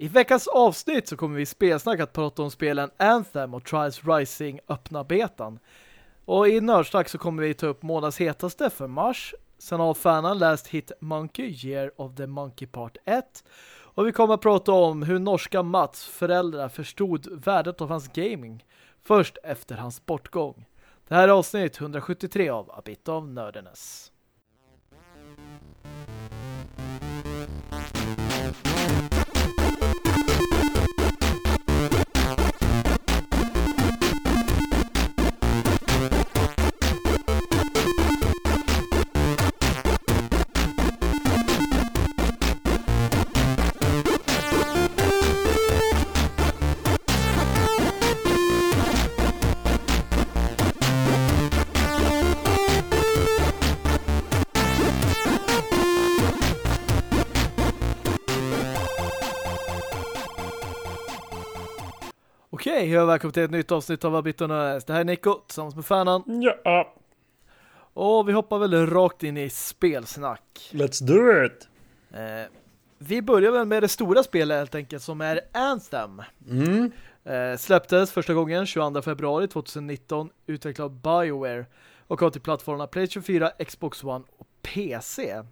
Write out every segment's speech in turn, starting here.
I veckans avsnitt så kommer vi spelsnack att prata om spelen Anthem och Trials Rising öppna betan. Och i Nördsnack så kommer vi ta upp månads hetaste för mars. Sen har fanan läst hit Monkey Year of the Monkey Part 1. Och vi kommer att prata om hur norska Mats föräldrar förstod värdet av hans gaming först efter hans bortgång. Det här är avsnitt 173 av A Bit of Nerdiness. Hej och välkommen till ett nytt avsnitt av Abitonöres. Det här är Nico tillsammans med Fanan. Ja. Och vi hoppar väl rakt in i spelsnack. Let's do it! Eh, vi börjar väl med det stora spelet helt enkelt som är Anthem. Mm. Eh, släpptes första gången 22 februari 2019 utvecklad av BioWare och kom till plattformarna PlayStation 4, Xbox One och PC.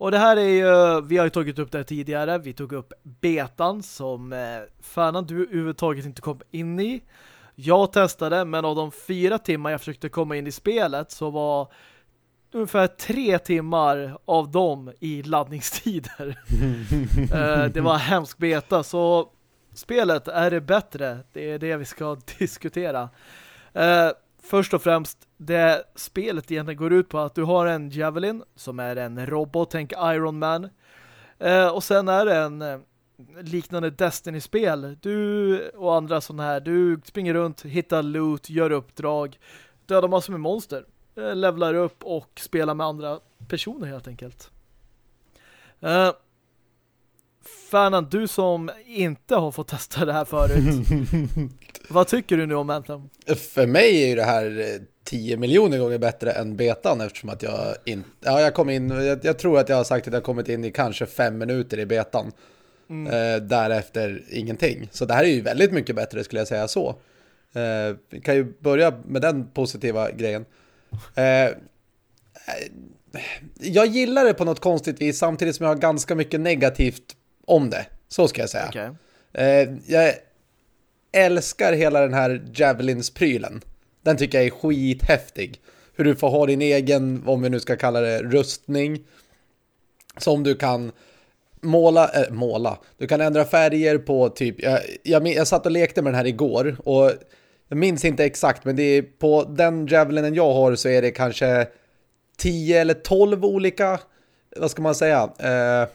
Och det här är ju, vi har ju tagit upp det här tidigare. Vi tog upp betan som eh, fanan du överhuvudtaget inte kom in i. Jag testade, men av de fyra timmar jag försökte komma in i spelet så var ungefär tre timmar av dem i laddningstider. eh, det var hemskt beta, så spelet är det bättre. Det är det vi ska diskutera. Eh, först och främst, det spelet egentligen går ut på att du har en Javelin som är en robot, tänk Iron Man. Eh, och sen är det en eh, liknande Destiny-spel. Du och andra sådana här, du springer runt, hittar loot, gör uppdrag, dödar massor med monster, eh, levlar upp och spelar med andra personer helt enkelt. Eh, Fanan, du som inte har fått testa det här förut. vad tycker du nu om Anthem? För mig är ju det här 10 miljoner gånger bättre än betan eftersom att jag inte... Ja, jag kom in... Jag, jag, tror att jag har sagt att jag kommit in i kanske fem minuter i betan. Mm. Eh, därefter ingenting. Så det här är ju väldigt mycket bättre skulle jag säga så. Eh, vi kan ju börja med den positiva grejen. Eh, jag gillar det på något konstigt vis samtidigt som jag har ganska mycket negativt om det. Så ska jag säga. Okay. Eh, jag älskar hela den här Javelins-prylen. Den tycker jag är skithäftig. Hur du får ha din egen, om vi nu ska kalla det, rustning. Som du kan måla, äh, måla. Du kan ändra färger på typ, jag, jag, jag satt och lekte med den här igår och jag minns inte exakt men det är på den Javelinen jag har så är det kanske 10 eller 12 olika, vad ska man säga, eh,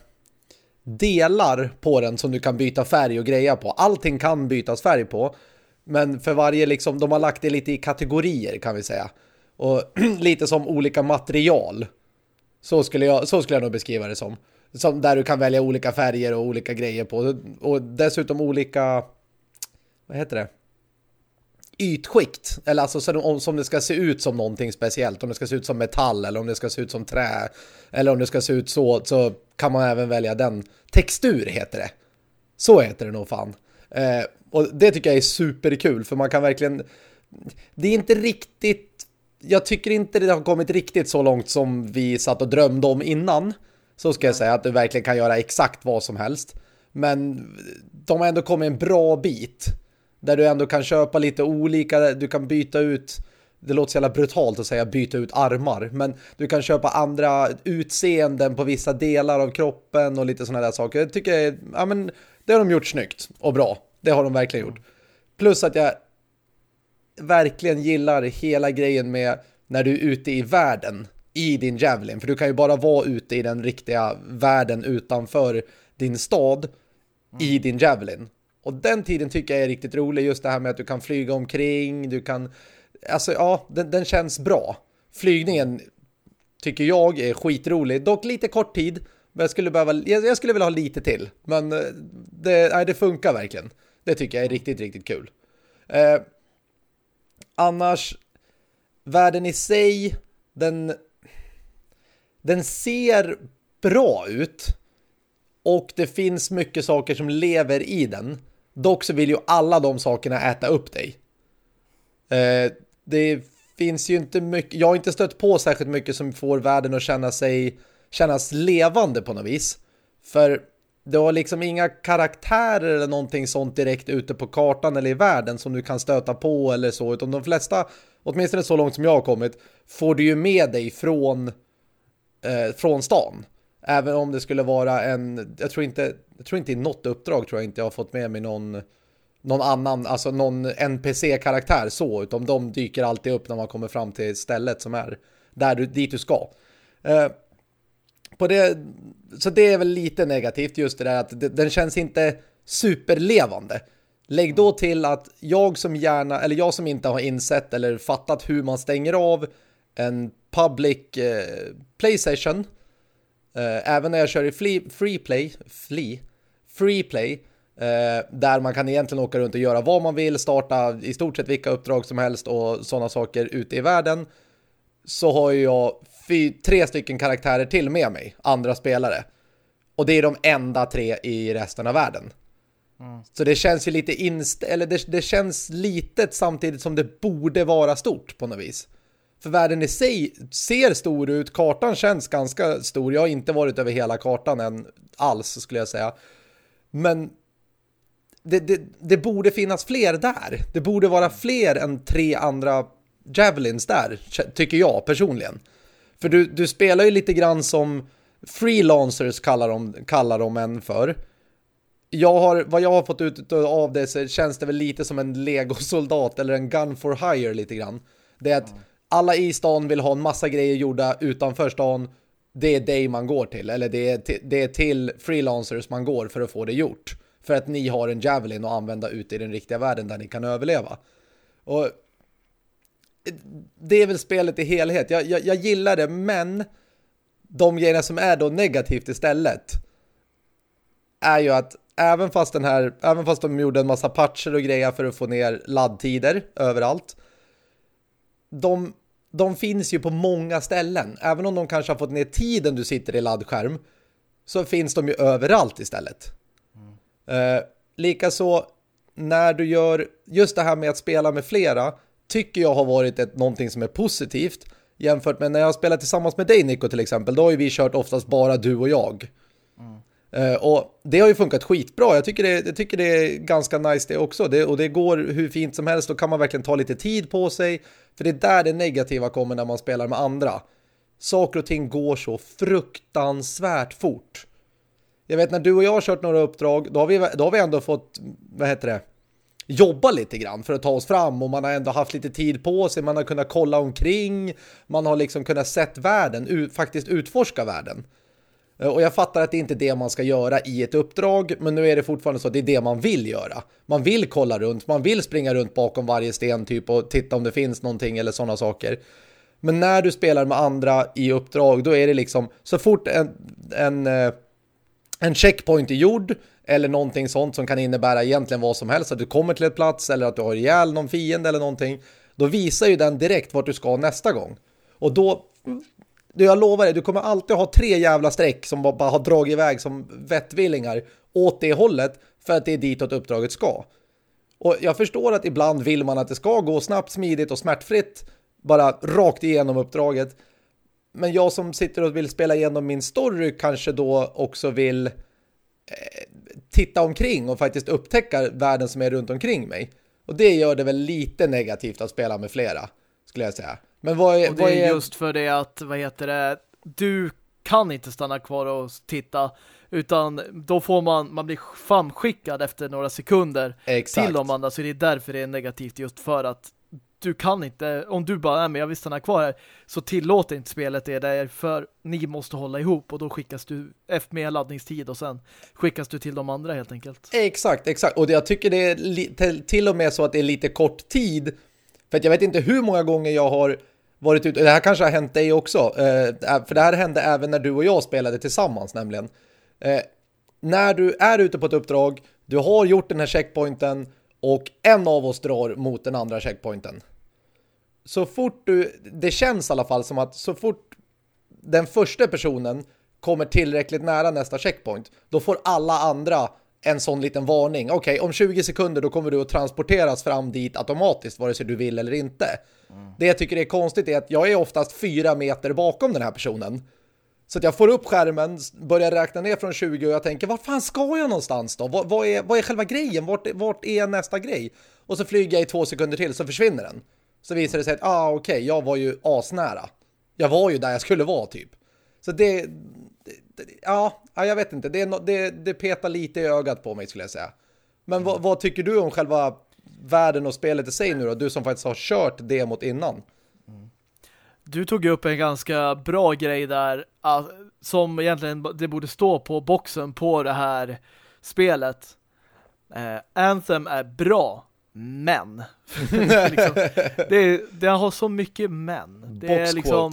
delar på den som du kan byta färg och greja på. Allting kan bytas färg på. Men för varje liksom, de har lagt det lite i kategorier kan vi säga. Och lite som olika material. Så skulle jag, så skulle jag nog beskriva det som. som. Där du kan välja olika färger och olika grejer på. Och dessutom olika, vad heter det? ytskikt. Eller alltså som, som det ska se ut som någonting speciellt. Om det ska se ut som metall eller om det ska se ut som trä. Eller om det ska se ut så, så kan man även välja den. Textur heter det. Så heter det nog fan. Eh, och det tycker jag är superkul för man kan verkligen... Det är inte riktigt... Jag tycker inte det har kommit riktigt så långt som vi satt och drömde om innan. Så ska jag säga att du verkligen kan göra exakt vad som helst. Men de har ändå kommit en bra bit. Där du ändå kan köpa lite olika, du kan byta ut, det låter så jävla brutalt att säga byta ut armar, men du kan köpa andra utseenden på vissa delar av kroppen och lite sådana där saker. Jag tycker, ja men det har de gjort snyggt och bra. Det har de verkligen gjort. Plus att jag verkligen gillar hela grejen med när du är ute i världen i din Javelin. För du kan ju bara vara ute i den riktiga världen utanför din stad mm. i din Javelin. Och den tiden tycker jag är riktigt rolig. Just det här med att du kan flyga omkring. Du kan... Alltså ja, den, den känns bra. Flygningen tycker jag är skitrolig. Dock lite kort tid. Men jag skulle, behöva, jag, jag skulle vilja ha lite till. Men eh, det, nej, det funkar verkligen. Det tycker jag är riktigt, riktigt kul. Eh, annars, världen i sig, den, den ser bra ut. Och det finns mycket saker som lever i den. Dock så vill ju alla de sakerna äta upp dig. Eh, det finns ju inte mycket, jag har inte stött på särskilt mycket som får världen att känna sig kännas levande på något vis. För det har liksom inga karaktärer eller någonting sånt direkt ute på kartan eller i världen som du kan stöta på eller så. Utan de flesta, åtminstone så långt som jag har kommit, får du ju med dig från, eh, från stan. Även om det skulle vara en, jag tror inte, jag tror inte i något uppdrag tror jag inte jag har fått med mig någon, någon annan, alltså någon NPC-karaktär så. Utan de dyker alltid upp när man kommer fram till stället som är där du, dit du ska. Eh, på det, så det är väl lite negativt just det där att den känns inte superlevande. Lägg då till att jag som gärna, eller jag som inte har insett eller fattat hur man stänger av en public eh, playstation eh, även när jag kör i free, free play free, free play eh, där man kan egentligen åka runt och göra vad man vill, starta i stort sett vilka uppdrag som helst och sådana saker ute i världen så har jag fy, tre stycken karaktärer till med mig, andra spelare. Och det är de enda tre i resten av världen. Mm. Så det känns ju lite inst eller det, det känns litet samtidigt som det borde vara stort på något vis. För världen i sig ser stor ut, kartan känns ganska stor. Jag har inte varit över hela kartan än alls skulle jag säga. Men det, det, det borde finnas fler där. Det borde vara fler än tre andra Javelins där, tycker jag personligen. För du, du spelar ju lite grann som freelancers kallar de, kallar de en för. Jag har, vad jag har fått ut av det så känns det väl lite som en legosoldat eller en gun for hire lite grann. Det är att alla i stan vill ha en massa grejer gjorda utanför stan. Det är dig man går till. Eller det är, till, det är till freelancers man går för att få det gjort. För att ni har en Javelin att använda ute i den riktiga världen där ni kan överleva. Och det är väl spelet i helhet. Jag, jag, jag gillar det, men de grejerna som är då negativt istället är ju att även fast den här, även fast de gjorde en massa patcher och grejer för att få ner laddtider överallt, de, de finns ju på många ställen. Även om de kanske har fått ner tiden du sitter i laddskärm så finns de ju överallt istället. Eh, Likaså när du gör just det här med att spela med flera tycker jag har varit ett, någonting som är positivt jämfört med när jag spelar tillsammans med dig Nico till exempel, då har ju vi kört oftast bara du och jag. Mm. Uh, och det har ju funkat skitbra. Jag tycker det, jag tycker det är ganska nice det också. Det, och det går hur fint som helst. Då kan man verkligen ta lite tid på sig. För det är där det negativa kommer när man spelar med andra. Saker och ting går så fruktansvärt fort. Jag vet när du och jag har kört några uppdrag, då har vi, då har vi ändå fått, vad heter det? jobba lite grann för att ta oss fram och man har ändå haft lite tid på sig, man har kunnat kolla omkring, man har liksom kunnat sett världen, faktiskt utforska världen. Eh, och jag fattar att det inte är det man ska göra i ett uppdrag, men nu är det fortfarande så att det är det man vill göra. Man vill kolla runt, man vill springa runt bakom varje sten typ och titta om det finns någonting eller sådana saker. Men när du spelar med andra i uppdrag, då är det liksom så fort en, en, eh, en checkpoint är gjord eller någonting sånt som kan innebära egentligen vad som helst. Att du kommer till ett plats eller att du har ihjäl någon fiende eller någonting. Då visar ju den direkt vart du ska nästa gång. Och då, jag lovar dig, du kommer alltid ha tre jävla streck som bara har dragit iväg som vettvillingar åt det hållet för att det är ditåt uppdraget ska. Och jag förstår att ibland vill man att det ska gå snabbt, smidigt och smärtfritt bara rakt igenom uppdraget. Men jag som sitter och vill spela igenom min story kanske då också vill titta omkring och faktiskt upptäcka världen som är runt omkring mig. Och det gör det väl lite negativt att spela med flera, skulle jag säga. Men vad är... Och det är... är just för det att, vad heter det, du kan inte stanna kvar och titta utan då får man, man blir framskickad efter några sekunder Exakt. till de andra så det är därför det är negativt just för att du kan inte, om du bara, är men jag vill stanna kvar här, så tillåter inte spelet det där, för ni måste hålla ihop och då skickas du efter med laddningstid och sen skickas du till de andra helt enkelt. Exakt, exakt. Och jag tycker det är till och med så att det är lite kort tid, för att jag vet inte hur många gånger jag har varit ute, det här kanske har hänt dig också, eh, äh, för det här hände även när du och jag spelade tillsammans nämligen. Eh, när du är ute på ett uppdrag, du har gjort den här checkpointen och en av oss drar mot den andra checkpointen så fort du, det känns i alla fall som att så fort den första personen kommer tillräckligt nära nästa checkpoint, då får alla andra en sån liten varning. Okej, okay, om 20 sekunder då kommer du att transporteras fram dit automatiskt, vare sig du vill eller inte. Mm. Det jag tycker är konstigt är att jag är oftast fyra meter bakom den här personen. Så att jag får upp skärmen, börjar räkna ner från 20 och jag tänker, var fan ska jag någonstans då? Vad, vad, är, vad är själva grejen? Vart, vart är nästa grej? Och så flyger jag i två sekunder till så försvinner den. Så visar det sig att, ah okej, okay, jag var ju asnära. Jag var ju där jag skulle vara typ. Så det, det ja, jag vet inte. Det, det, det petar lite i ögat på mig skulle jag säga. Men mm. vad, vad, tycker du om själva världen och spelet i sig nu då? Du som faktiskt har kört demot innan. Du tog upp en ganska bra grej där ah, som egentligen det borde stå på boxen på det här spelet. Eh, Anthem är bra, men liksom, det, det, har så mycket men. Det är liksom,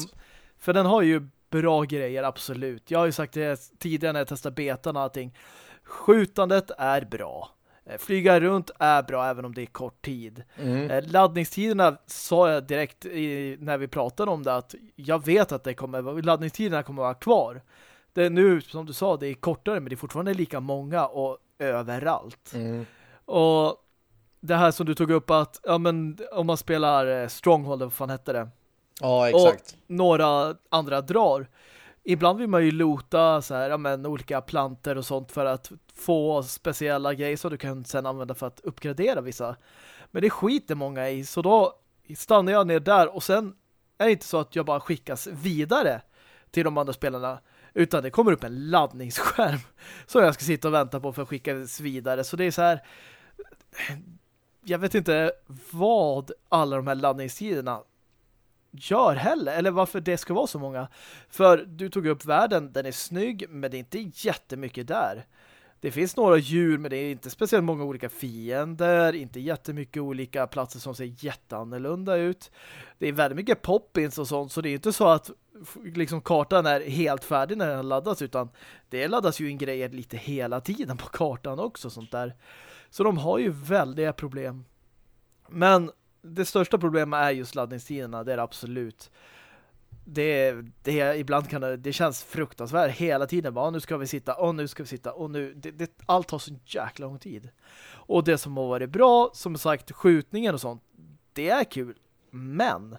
för den har ju bra grejer, absolut. Jag har ju sagt det tidigare när jag testade betan och allting. Skjutandet är bra. Eh, flyga runt är bra även om det är kort tid. Mm. Eh, laddningstiderna sa jag direkt i, när vi pratade om det att jag vet att det kommer, laddningstiderna kommer vara kvar. Det är nu, som du sa, det är kortare men det är fortfarande lika många och överallt. Mm. Och det här som du tog upp att ja, men, om man spelar eh, Stronghold, vad fan hette det? Ja, exakt. Och några andra drar ibland vill man ju lota så här, ja, men, olika planter och sånt för att få speciella grejer som du kan sen använda för att uppgradera vissa. Men det skiter många i, så då stannar jag ner där och sen är det inte så att jag bara skickas vidare till de andra spelarna utan det kommer upp en laddningsskärm som jag ska sitta och vänta på för att skickas vidare. Så det är så här jag vet inte vad alla de här laddningstiderna gör heller, eller varför det ska vara så många. För du tog upp världen, den är snygg, men det är inte jättemycket där. Det finns några djur, men det är inte speciellt många olika fiender, inte jättemycket olika platser som ser jätteannorlunda ut. Det är väldigt mycket poppins och sånt, så det är inte så att liksom kartan är helt färdig när den laddas, utan det laddas ju in grejer lite hela tiden på kartan också, sånt där. Så de har ju väldiga problem. Men det största problemet är just laddningstiderna, det är det absolut. Det, det ibland kan det, det känns fruktansvärt hela tiden. Bara, nu ska vi sitta, och nu ska vi sitta, och nu. Det, det, allt tar så jäkla lång tid. Och det som har varit bra, som sagt, skjutningen och sånt, det är kul. Men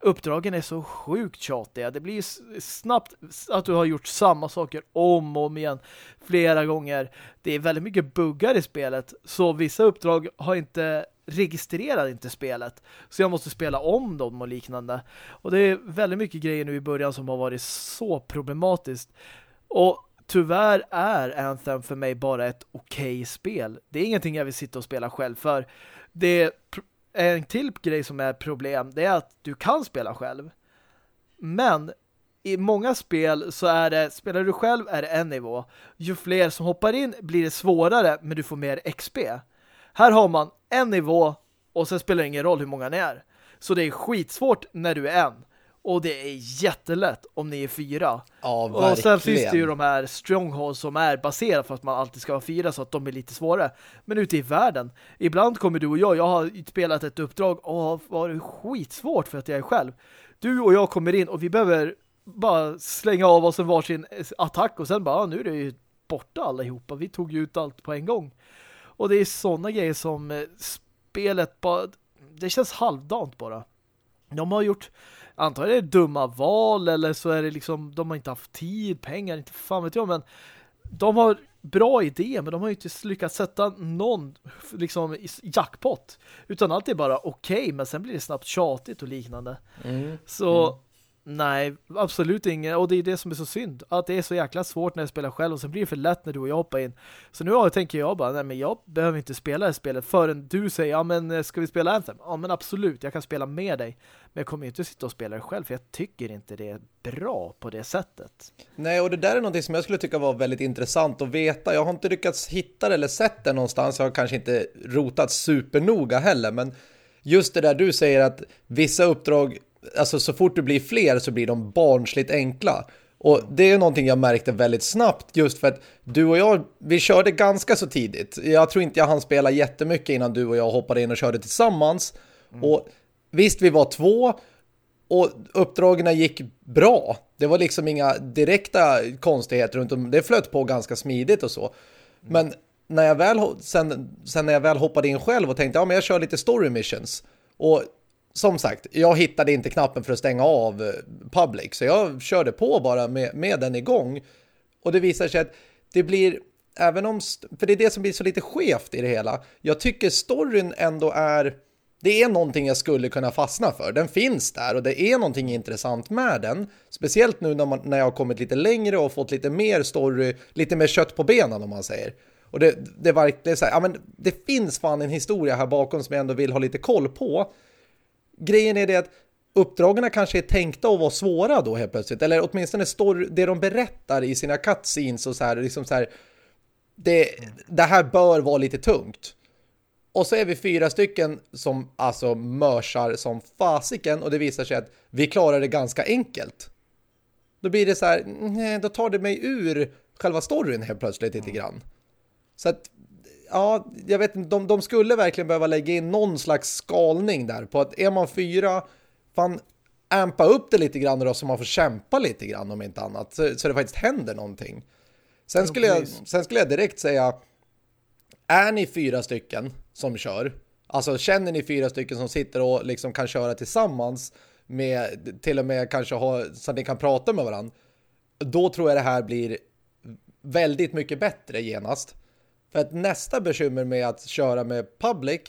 uppdragen är så sjukt tjatiga. Det blir snabbt att du har gjort samma saker om och om igen flera gånger. Det är väldigt mycket buggar i spelet. Så vissa uppdrag har inte registrerar inte spelet. Så jag måste spela om dem och liknande. Och det är väldigt mycket grejer nu i början som har varit så problematiskt. Och tyvärr är Anthem för mig bara ett okej okay spel. Det är ingenting jag vill sitta och spela själv för. Det är en till grej som är problem. Det är att du kan spela själv. Men i många spel så är det, spelar du själv är det en nivå. Ju fler som hoppar in blir det svårare men du får mer XP. Här har man en nivå och sen spelar det ingen roll hur många ni är. Så det är skitsvårt när du är en. Och det är jättelätt om ni är fyra. Ja, verkligen. Och sen finns det ju de här strongholds som är baserade för att man alltid ska vara fyra så att de är lite svårare. Men ute i världen, ibland kommer du och jag, jag har spelat ett uppdrag och var det skitsvårt för att jag är själv. Du och jag kommer in och vi behöver bara slänga av oss en varsin attack och sen bara, nu är det ju borta allihopa. Vi tog ju ut allt på en gång. Och det är sådana grejer som eh, spelet bara, det känns halvdant bara. De har gjort antagligen dumma val eller så är det liksom, de har inte haft tid, pengar, inte fan vet jag, men de har bra idéer men de har ju inte lyckats sätta någon liksom jackpot. Utan allt är bara okej okay, men sen blir det snabbt tjatigt och liknande. Mm. Så mm. Nej, absolut inget. Och det är det som är så synd. Att det är så jäkla svårt när jag spelar själv och sen blir det för lätt när du och jag hoppar in. Så nu tänker jag bara, nej men jag behöver inte spela det spelet förrän du säger, ja men eh, ska vi spela Anthem? Ja men absolut, jag kan spela med dig. Men jag kommer inte sitta och spela det själv för jag tycker inte det är bra på det sättet. Nej, och det där är någonting som jag skulle tycka var väldigt intressant att veta. Jag har inte lyckats hitta det eller sett det någonstans. Jag har kanske inte rotat supernoga heller, men just det där du säger att vissa uppdrag alltså så fort du blir fler så blir de barnsligt enkla. Och det är någonting jag märkte väldigt snabbt just för att du och jag, vi körde ganska så tidigt. Jag tror inte jag hann spela jättemycket innan du och jag hoppade in och körde tillsammans. Mm. Och visst, vi var två Och uppdragen gick bra. Det var liksom inga direkta konstigheter runt om. Det flöt på ganska smidigt och så. Men när jag väl, sen, sen när jag väl hoppade in själv och tänkte ja men jag kör lite story missions. Och som sagt, jag hittade inte knappen för att stänga av eh, public. Så jag körde på bara med, med den igång. Och det visar sig att det blir, även om, för det är det som blir så lite skevt i det hela. Jag tycker storyn ändå är, det är någonting jag skulle kunna fastna för. Den finns där och det är någonting intressant med den. Speciellt nu när, man, när jag har kommit lite längre och fått lite mer story, lite mer kött på benen om man säger. Och det, det, var, det, är så här, ja, men det finns fan en historia här bakom som jag ändå vill ha lite koll på. Grejen är det att uppdragen kanske är tänkta att vara svåra då helt plötsligt. Eller åtminstone story, det de berättar i sina cutscenes och så här, liksom så här det, det här bör vara lite tungt. Och så är vi fyra stycken som alltså mörsar som fasiken och det visar sig att vi klarar det ganska enkelt. Då blir det så här, nej, då tar det mig ur själva storyn helt plötsligt lite grann. Så att, ja, jag vet inte, de, de skulle verkligen behöva lägga in någon slags skalning där på att är man fyra, fan ampa upp det lite grann då så man får kämpa lite grann om inte annat. Så, så det faktiskt händer någonting. Sen skulle, jag, sen skulle jag direkt säga är ni fyra stycken som kör, alltså känner ni fyra stycken som sitter och liksom kan köra tillsammans med till och med kanske ha så att ni kan prata med varandra, då tror jag det här blir väldigt mycket bättre genast. För att nästa bekymmer med att köra med public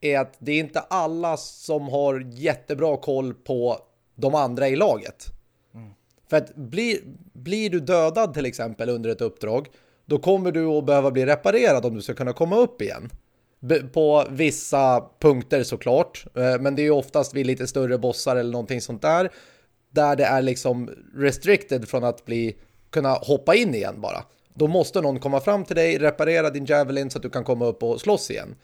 är att det är inte alla som har jättebra koll på de andra i laget. Mm. För att blir, blir du dödad till exempel under ett uppdrag då kommer du att behöva bli reparerad om du ska kunna komma upp igen. På vissa punkter såklart. Eh, men det är ju oftast vid lite större bossar eller någonting sånt där. Där det är liksom restricted från att bli kunna hoppa in igen bara. Då måste någon komma fram till dig, reparera din Javelin så att du kan komma upp och slåss igen.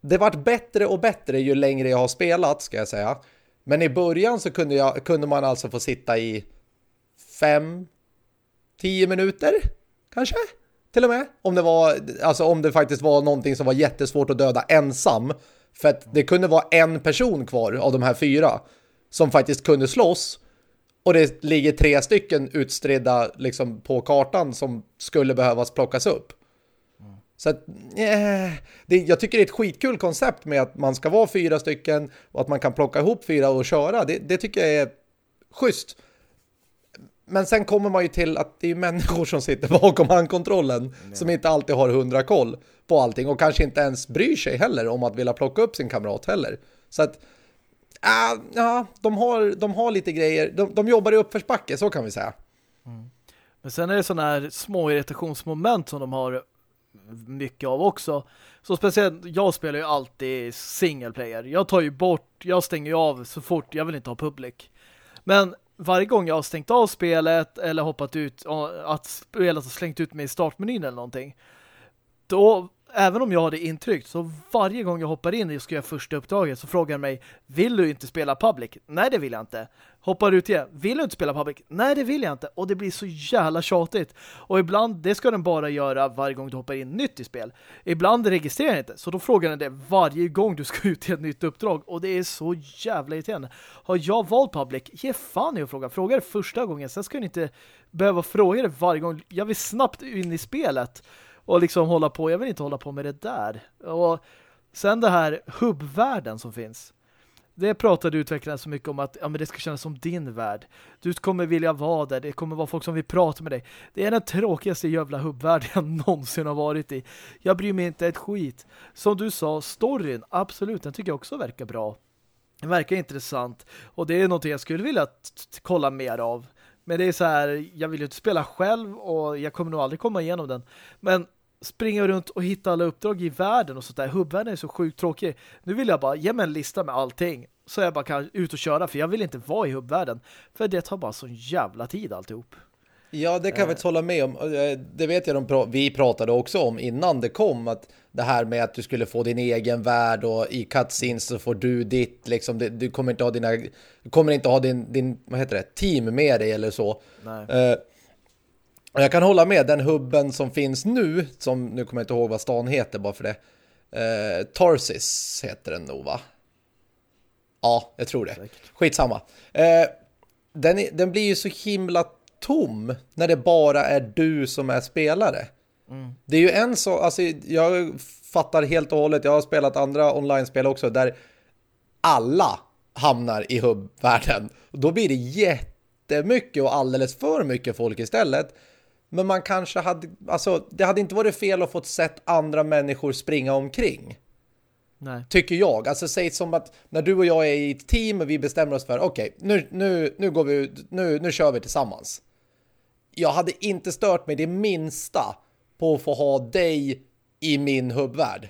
Det vart bättre och bättre ju längre jag har spelat, ska jag säga. Men i början så kunde, jag, kunde man alltså få sitta i fem, tio minuter, kanske? Till och med. Om det, var, alltså om det faktiskt var någonting som var jättesvårt att döda ensam. För att det kunde vara en person kvar av de här fyra som faktiskt kunde slåss. Och det ligger tre stycken utstridda liksom, på kartan som skulle behövas plockas upp. Mm. Så att, eh, det, jag tycker det är ett skitkul koncept med att man ska vara fyra stycken och att man kan plocka ihop fyra och köra. Det, det tycker jag är schysst. Men sen kommer man ju till att det är människor som sitter bakom handkontrollen mm. som inte alltid har hundra koll på allting och kanske inte ens bryr sig heller om att vilja plocka upp sin kamrat heller. Så att Ah, ja, de har, de har lite grejer. De, de jobbar i uppförsbacke, så kan vi säga. Mm. Men sen är det sådana här små irritationsmoment som de har mycket av också. Så speciellt, jag spelar ju alltid single player. Jag tar ju bort, jag stänger ju av så fort, jag vill inte ha public. Men varje gång jag har stängt av spelet eller hoppat ut, att spelet har slängt ut mig i startmenyn eller någonting, då även om jag har det intryckt så varje gång jag hoppar in och ska göra första uppdraget så frågar mig, vill du inte spela public? Nej, det vill jag inte. Hoppar ut igen, vill du inte spela public? Nej, det vill jag inte. Och det blir så jävla tjatigt. Och ibland, det ska den bara göra varje gång du hoppar in nytt i spel. Ibland registrerar den inte, så då frågar den det varje gång du ska ut i ett nytt uppdrag. Och det är så jävla irriterande. Har jag valt public, ge fan i att fråga. Fråga det första gången, sen ska du inte behöva fråga det varje gång. Jag vill snabbt in i spelet och liksom hålla på, jag vill inte hålla på med det där. Och sen det här hubbvärlden som finns. Det pratade utvecklaren så mycket om att ja, men det ska kännas som din värld. Du kommer vilja vara där. Det kommer vara folk som vill prata med dig. Det är den tråkigaste jävla hubbvärlden jag någonsin har varit i. Jag bryr mig inte ett skit. Som du sa, storyn, absolut, den tycker jag också verkar bra. Den verkar intressant. Och det är något jag skulle vilja kolla mer av. Men det är så här, jag vill ju inte spela själv och jag kommer nog aldrig komma igenom den. Men springa runt och hitta alla uppdrag i världen och sånt där. Hubbvärlden är så sjukt tråkig. Nu vill jag bara ge mig en lista med allting. Så jag bara kan ut och köra för jag vill inte vara i hubbvärlden. För det tar bara så jävla tid alltihop. Ja, det kan jag faktiskt hålla med om. Eh, det vet jag, de vi pratade också om innan det kom, att det här med att du skulle få din egen värld och i cutscenes så får du ditt, liksom, du kommer inte ha dina, du kommer inte ha din, din vad heter det, team med dig eller så. Nej. Och jag kan hålla med, den hubben som finns nu, som nu kommer jag inte ihåg vad stan heter bara för det, uh, Tarsis heter den nog va? Ja, jag tror det. Skitsamma. Eh, den, är, den blir ju så himla tom när det bara är du som är spelare. Det är ju en så, alltså jag fattar helt och hållet, jag har spelat andra online-spel också där alla hamnar i hubbvärlden. Då blir det jättemycket och alldeles för mycket folk istället. Men man kanske hade, alltså det hade inte varit fel att få sett andra människor springa omkring. Nej. Tycker jag. Alltså säg som att när du och jag är i ett team och vi bestämmer oss för okej, nu, nu, nu går vi ut, nu, nu kör vi tillsammans. Jag hade inte stört mig det minsta på att få ha dig i min hubbvärld.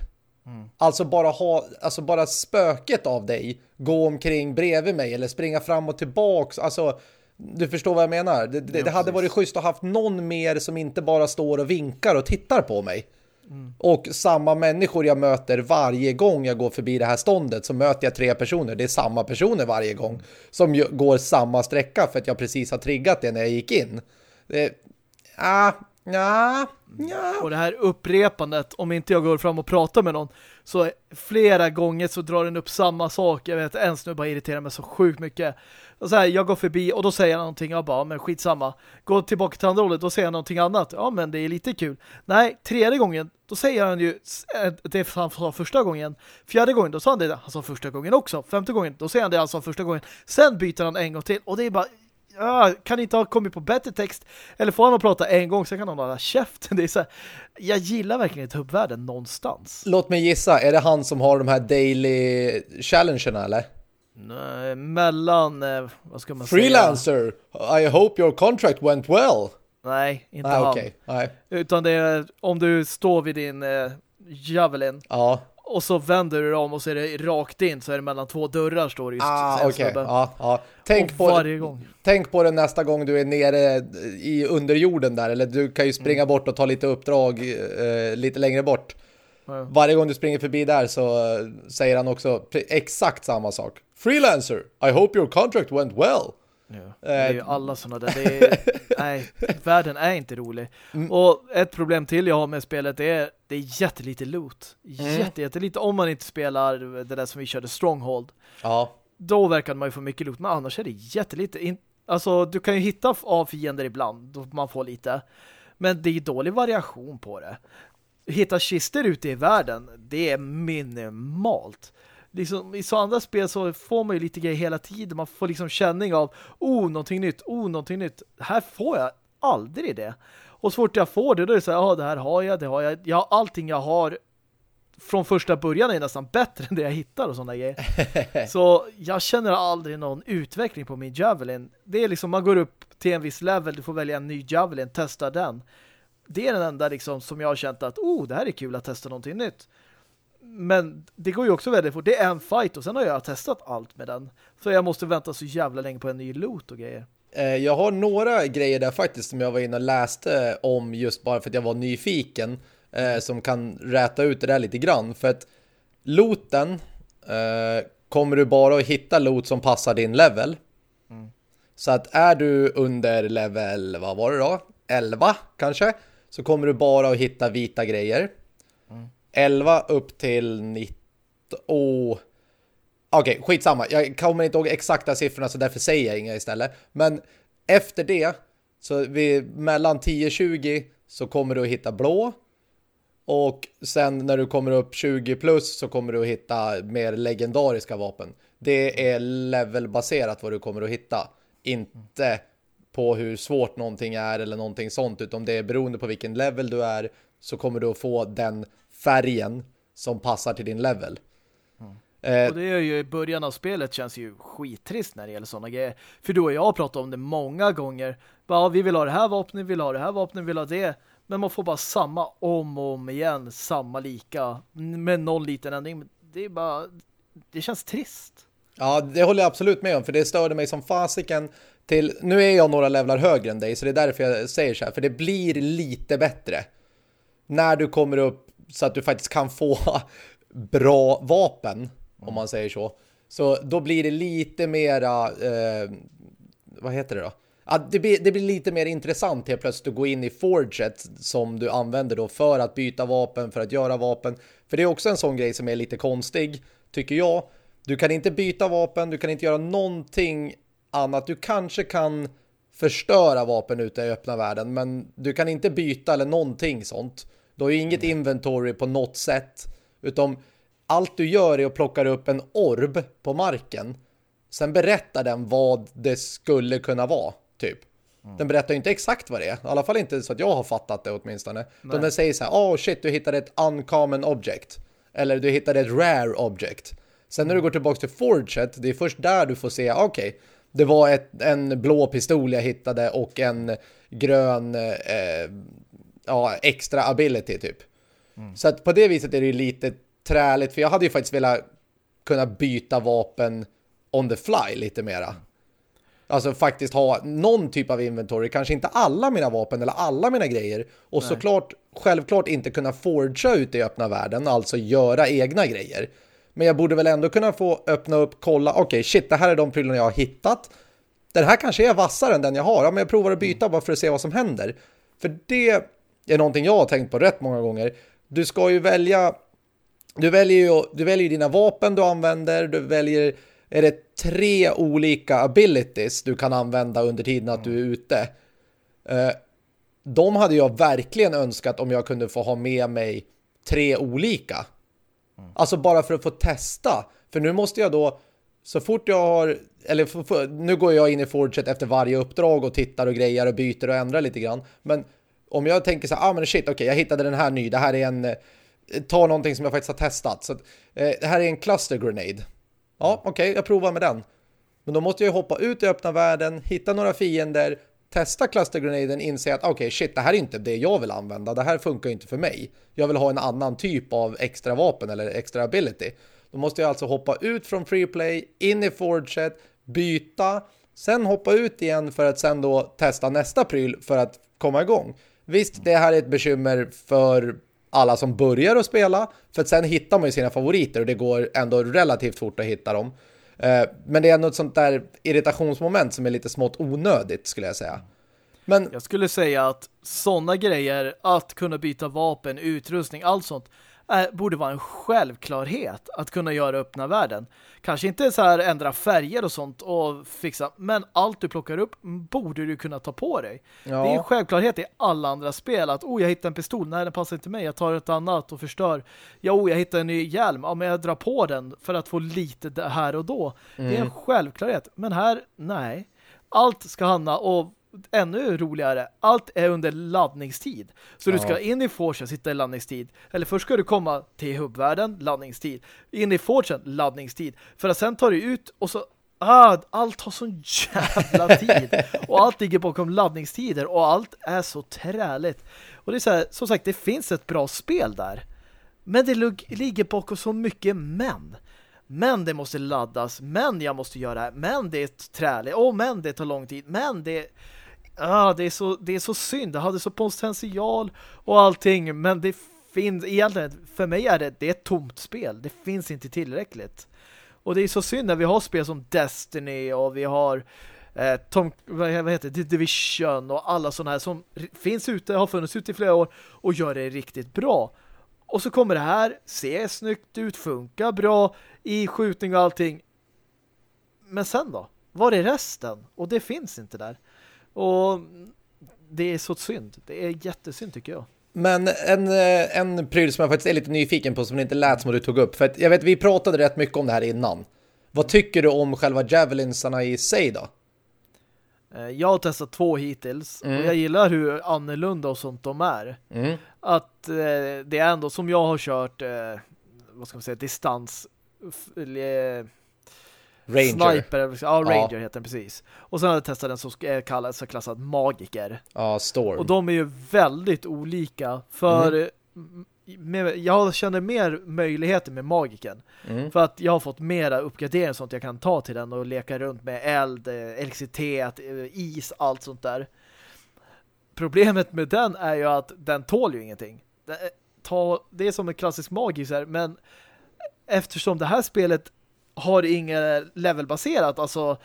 Alltså bara ha, alltså bara spöket av dig gå omkring bredvid mig eller springa fram och tillbaks. Alltså, du förstår vad jag menar. Det, det, Ja, det hade precis. varit schysst att ha haft någon mer som inte bara står och vinkar och tittar på mig. Och samma människor jag möter varje gång jag går förbi det här ståndet så möter jag tre personer. Det är samma personer varje gång som ju- går samma sträcka för att jag precis har triggat det när jag gick in. Det, ah, ja, ja. Och det här upprepandet, om inte jag går fram och pratar med någon, så flera gånger så drar den upp samma sak. Jag vet, en snubbe bara irriterar mig så sjukt mycket. Och så här, jag går förbi och då säger jag någonting, jag bara, men skitsamma. Går tillbaka till andra hållet, då säger jag någonting annat. Ja, men det är lite kul. Nej, tredje gången, då säger han ju eh, det han sa första gången. Fjärde gången, då sa han det han sa första gången också. Femte gången, då säger han det han sa första gången. Sen byter han en gång till och det är bara Ja, kan inte ha kommit på bättre text eller får han att prata en gång så kan han hålla käften. Det är så här, jag gillar verkligen inte hubbvärlden någonstans. Låt mig gissa, är det han som har de här daily challengerna eller? Nej, mellan, eh, vad ska man säga? Freelancer, I hope your contract went well. Nej, inte Nej, han. okej. Nej. Utan det är om du står vid din eh, javelin Ja. och så vänder du dig om och så är det rakt in så är det mellan två dörrar står det just Ah, snubbe. Ja, ja. Tänk på varje gång. Tänk på det nästa gång du är nere i underjorden där. Eller du kan ju springa bort och ta lite uppdrag eh, lite längre bort. Varje gång du springer förbi där så eh, säger han också exakt samma sak. Freelancer, I hope your contract went well. Ja. Det är ju Eh, alla sådana där. Det är, nej, världen är inte rolig. Mm. Och ett problem till jag har med spelet är det är jättelite loot. Mm. Jätte, jättelite om man inte spelar det där som vi körde Stronghold. Ja, Då verkar man ju få mycket loot, men annars är det jättelite. Alltså, du kan ju hitta av fiender ibland, då man får lite. Men det är dålig variation på det. Hitta kister ute i världen, det är minimalt. Liksom, I så andra spel så får man ju lite grejer hela tiden. Man får liksom känning av, oh, någonting nytt, oh, någonting nytt. Här får jag aldrig det. Och så fort jag får det, då är det så här, ja, det här har jag, det har jag. Ja, allting jag har från första början är nästan bättre än det jag hittar och sådana grejer. Så jag känner aldrig någon utveckling på min Javelin. Det är liksom, man går upp till en viss level, du får välja en ny Javelin, testa den. Det är den enda liksom som jag har känt att, oh, det här är kul att testa någonting nytt. Men det går ju också väldigt fort. Det är en fight och sen har jag testat allt med den. Så jag måste vänta så jävla länge på en ny loot och grejer. Eh, Jag har några grejer där faktiskt som jag var inne och läste om just bara för att jag var nyfiken eh, som kan räta ut det där lite grann. För att looten eh, kommer du bara att hitta loot som passar din level. Så att är du under level, vad var det då? 11 kanske? Så kommer du bara att hitta vita grejer. 11 upp till 19... Oh. Okej, skitsamma. Jag kommer inte ihåg exakta siffrorna så därför säger jag inga istället. Men efter det, så vid mellan 10-20 så kommer du att hitta blå. Och sen när du kommer upp 20 plus så kommer du att hitta mer legendariska vapen. Det är levelbaserat vad du kommer att hitta. Inte på hur svårt någonting är eller någonting sånt. Utan det är beroende på vilken level du är så kommer du att få den färgen som passar till din level. Eh, Och det är ju i början av spelet känns ju skittrist när det gäller sådana grejer. För du och jag har pratat om det många gånger. Bara, vi vill ha det här vapnet, vi vill ha det här vapnet, vi vill ha det. Men man får bara samma om och om igen, samma lika. Med någon liten ändring. Det är bara, det känns trist. Ja, det håller jag absolut med om, för det störde mig som fasiken till... Nu är jag några levlar högre än dig, så det är därför jag säger så här, för det blir lite bättre när du kommer upp så att du faktiskt kan få bra vapen, om man säger så. Så då blir det lite mera... Eh, vad heter det då? Ja, det, blir, det blir lite mer intressant helt plötsligt att gå in i Forget som du använder då för att byta vapen, för att göra vapen. För det är också en sån grej som är lite konstig, tycker jag. Du kan inte byta vapen, du kan inte göra någonting annat. Du kanske kan förstöra vapen ute i öppna världen, men du kan inte byta eller någonting sånt. Du har ju inget inventory på något sätt, utan allt du gör är att plocka upp en orb på marken. Sen berättar den vad det skulle kunna vara, typ. Den berättar ju inte exakt vad det är. I alla fall inte så att jag har fattat det åtminstone. Nej. Den säger så här, oh shit, du hittade ett uncommon object. Eller du hittade ett rare object. Sen när du går tillbaka till Forget, det är först där du får se, okej, okay, det var ett, en blå pistol jag hittade och en grön eh, ja, extra ability typ. Mm. Så att på det viset är det ju lite träligt, för jag hade ju faktiskt velat kunna byta vapen on the fly lite mera. Alltså faktiskt ha någon typ av inventory, kanske inte alla mina vapen eller alla mina grejer. Och Nej. såklart, självklart inte kunna forgea ut i öppna världen, alltså göra egna grejer. Men jag borde väl ändå kunna få öppna upp, kolla, okej okay, shit, det här är de prylarna jag har hittat. Den här kanske är vassare än den jag har. Ja, men jag provar att byta bara för att se vad som händer. För det är någonting jag har tänkt på rätt många gånger. Du ska ju välja du väljer ju du väljer dina vapen du använder, du väljer är det tre olika abilities du kan använda under tiden att du är ute. Uh, de hade jag verkligen önskat om jag kunde få ha med mig tre olika. Mm. Alltså bara för att få testa. För nu måste jag då, så fort jag har, eller för, för, nu går jag in i Forget efter varje uppdrag och tittar och grejer och byter och ändrar lite grann. Men om jag tänker så här, ah men shit, okej, okay, jag hittade den här ny, det här är en, eh, ta någonting som jag faktiskt har testat. Så eh, det här är en cluster grenade. Ja, okej, okay, jag provar med den. Men då måste jag hoppa ut i öppna världen, hitta några fiender, testa clustergrenaden, inse att okej, okay, shit, det här är inte det jag vill använda. Det här funkar inte för mig. Jag vill ha en annan typ av extra vapen eller extra ability. Då måste jag alltså hoppa ut från freeplay, in i Forget, byta, sen hoppa ut igen för att sen då testa nästa pryl för att komma igång. Visst, det här är ett bekymmer för alla som börjar att spela. För att sen hittar man ju sina favoriter och det går ändå relativt fort att hitta dem. Eh, men det är ändå ett sånt där irritationsmoment som är lite smått onödigt skulle jag säga. Men... Jag skulle säga att sådana grejer, att kunna byta vapen, utrustning, allt sånt borde vara en självklarhet att kunna göra öppna världen. Kanske inte så här ändra färger och sånt och fixa, men allt du plockar upp borde du kunna ta på dig. Ja. Det är en självklarhet i alla andra spel att oh, jag hittar en pistol, nej den passar inte mig, jag tar ett annat och förstör. Ja, oh, jag hittar en ny hjälm, ja men jag drar på den för att få lite här och då. Mm. Det är en mm. självklarhet, men här, nej. Allt ska hamna och ännu roligare. Allt är under laddningstid. Så ja. du ska in i Forsen, sitta i laddningstid. Eller först ska du komma till hubbvärlden, laddningstid. In i Forsen, laddningstid. För att sen ta dig ut och så Ah, allt tar sån jävla tid. och allt ligger bakom laddningstider och allt är så träligt. Och det är så här, som sagt, det finns ett bra spel där. Men det ligger bakom så mycket men. Men det måste laddas, men jag måste göra det men det är träligt, oh, men det tar lång tid, men det ah, det, är så, det är så synd. Det hade så potential och allting. Men det finns egentligen, för mig är det, det är ett tomt spel. Det finns inte tillräckligt. Och det är så synd när vi har spel som Destiny och vi har eh, Tom, vad heter det? Division och alla sådana här som finns ute, har funnits ute i flera år och gör det riktigt bra. Och så kommer det här, se snyggt ut, funkar bra i skjutning och allting. Men sen då? Var är resten? Och det finns inte där. Och det är så synd. Det är jättesynd tycker jag. Men en, eh, en pryl som jag faktiskt är lite nyfiken på som det inte lät som du tog upp. För att jag vet, vi pratade rätt mycket om det här innan. Vad tycker du om själva javelinsarna i sig då? Eh, jag har testat två hittills mm. och jag gillar hur annorlunda och sånt de är. Mm. Att eh, det är ändå som jag har kört eh, vad ska man säga, distans Ranger. Sniper, ja, Ranger ja. heter den precis. Och sen har jag testat den som kallas så klassad magiker. Ja, Storm. Och de är ju väldigt olika för mm. med, jag känner mer möjligheter med magiken. Mm. För att jag har fått mera uppgradering sånt jag kan ta till den och leka runt med eld, eh, elektricitet, eh, is, allt sånt där. Problemet med den är ju att den tål ju ingenting. Det är som en klassisk magiker men eftersom det här spelet har inget levelbaserat. Alltså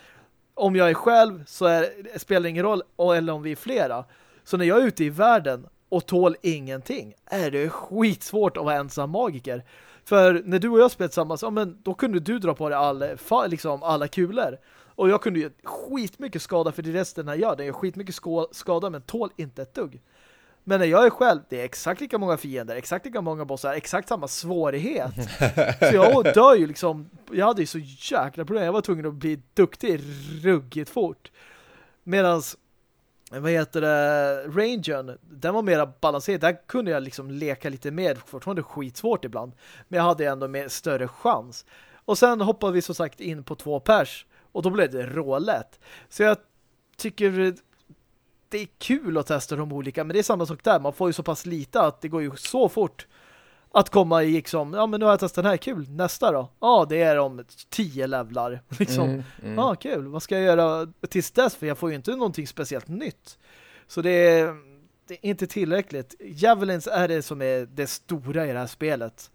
om jag är själv så är, spelar det ingen roll eller om vi är flera. Så när jag är ute i världen och tål ingenting är det skitsvårt att vara ensam magiker. För när du och jag spelade tillsammans, ja, men då kunde du dra på dig all, liksom, alla kulor. Och jag kunde ju skitmycket skada för det resten när jag gör. Den gör skitmycket skada men tål inte ett dugg. Men när jag är själv, det är exakt lika många fiender, exakt lika många bossar, exakt samma svårighet. så jag dör ju liksom, jag hade ju så jäkla problem. Jag var tvungen att bli duktig ruggigt fort. Medans vad heter det, Rangern, den var mer balanserad. Där kunde jag liksom leka lite mer. Fortfarande skitsvårt ibland. Men jag hade ändå mer större chans. Och sen hoppade vi som sagt in på två pers. Och då blev det rålätt. Så jag tycker det är kul att testa de olika. Men det är samma sak där. Man får ju så pass lite att det går ju så fort att komma i liksom, ja men nu har jag testat den här, kul, nästa då? Ja, det är om tio levlar. Liksom, mm, mm. ja kul, vad ska jag göra tills dess? För jag får ju inte någonting speciellt nytt. Så det är, det är inte tillräckligt. Javelins är det som är det stora i det här spelet.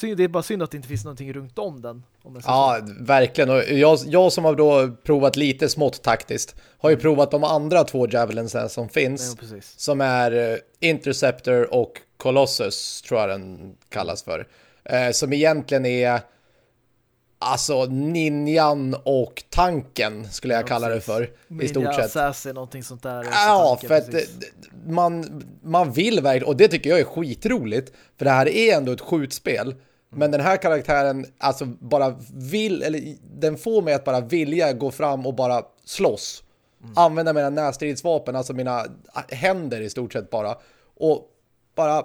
Det är bara synd att det inte finns någonting runt om den. Om ja, verkligen. Och jag, jag som har då provat lite smått taktiskt har ju mm. provat de andra två Javelins som finns. Ja, som är uh, Interceptor och Colossus tror jag den kallas för. Uh, som egentligen är alltså ninjan och tanken skulle jag ja, kalla det för. Ninja, i stort sett. Assassin, någonting sånt där. Ja, tanken, för att precis. man, man vill verkligen, och det tycker jag är skitroligt. För det här är ändå ett skjutspel. Men den här karaktären alltså bara vill, eller den får mig att bara vilja gå fram och bara slåss. Mm. Använda mina närstridsvapen, alltså mina händer i stort sett bara. Och bara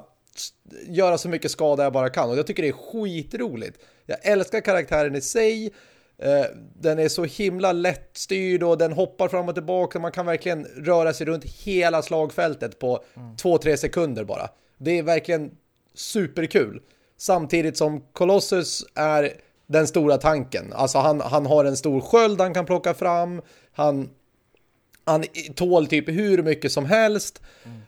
göra så mycket skada jag bara kan. Och jag tycker det är skitroligt. Jag älskar karaktären i sig. Eh, den är så himla lättstyrd och den hoppar fram och tillbaka. Man kan verkligen röra sig runt hela slagfältet på mm. två-tre sekunder bara. Det är verkligen superkul. Samtidigt som Colossus är den stora tanken. Alltså han, han har en stor sköld han kan plocka fram. Han, han tål typ hur mycket som helst. Mm.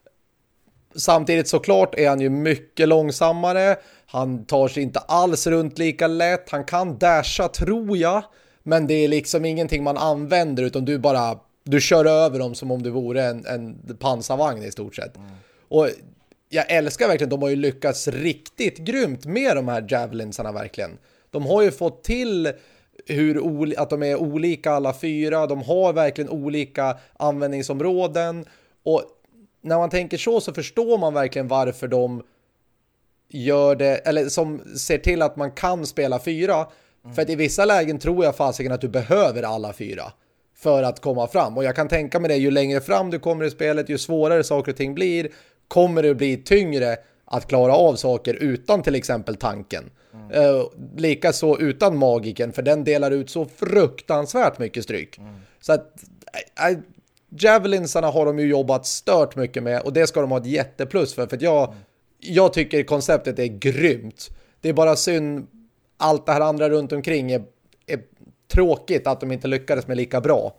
Samtidigt såklart är han ju mycket långsammare. Han tar sig inte alls runt lika lätt. Han kan dasha tror jag. Men det är liksom ingenting man använder utan du bara du kör över dem som om du vore en, en pansarvagn i stort sett. Mm. Och jag älskar verkligen, de har ju lyckats riktigt grymt med de här javelinsarna verkligen. De har ju fått till hur att de är olika alla fyra. De har verkligen olika användningsområden. Och när man tänker så så förstår man verkligen varför de gör det, eller som ser till att man kan spela fyra. Mm. För att i vissa lägen tror jag fasiken att du behöver alla fyra för att komma fram. Och jag kan tänka mig det, ju längre fram du kommer i spelet, ju svårare saker och ting blir, kommer det bli tyngre att klara av saker utan till exempel tanken. Mm. Uh, Likaså utan magiken, för den delar ut så fruktansvärt mycket stryk. Mm. Så att äh, Javelinsarna har de ju jobbat stört mycket med och det ska de ha ett jätteplus för. För att jag, jag tycker konceptet är grymt. Det är bara synd allt det här andra runt omkring är, är tråkigt att de inte lyckades med lika bra.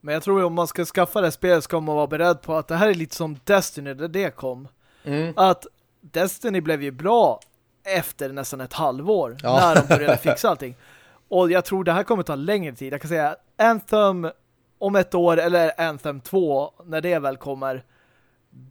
Men jag tror att om man ska skaffa det spelet ska man vara beredd på att det här är lite som Destiny där det kom. Mm. Att Destiny blev ju bra efter nästan ett halvår ja. när de började fixa allting. Och jag tror det här kommer ta längre tid. Jag kan säga Anthem om ett år eller Anthem 2 när det väl kommer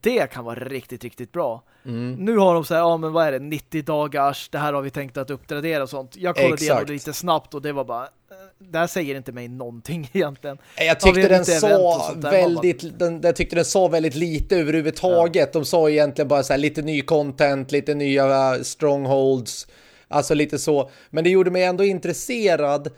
det kan vara riktigt, riktigt bra. Mm. Nu har de så här, ja men vad är det, 90 dagars, det här har vi tänkt att uppgradera och sånt. Jag kollade igenom det lite snabbt och det var bara, eh, det här säger inte mig någonting egentligen. Jag tyckte den sa väldigt, den, jag tyckte den sa väldigt lite överhuvudtaget. Ja. De sa egentligen bara så här, lite ny content, lite nya strongholds, alltså lite så. Men det gjorde mig ändå intresserad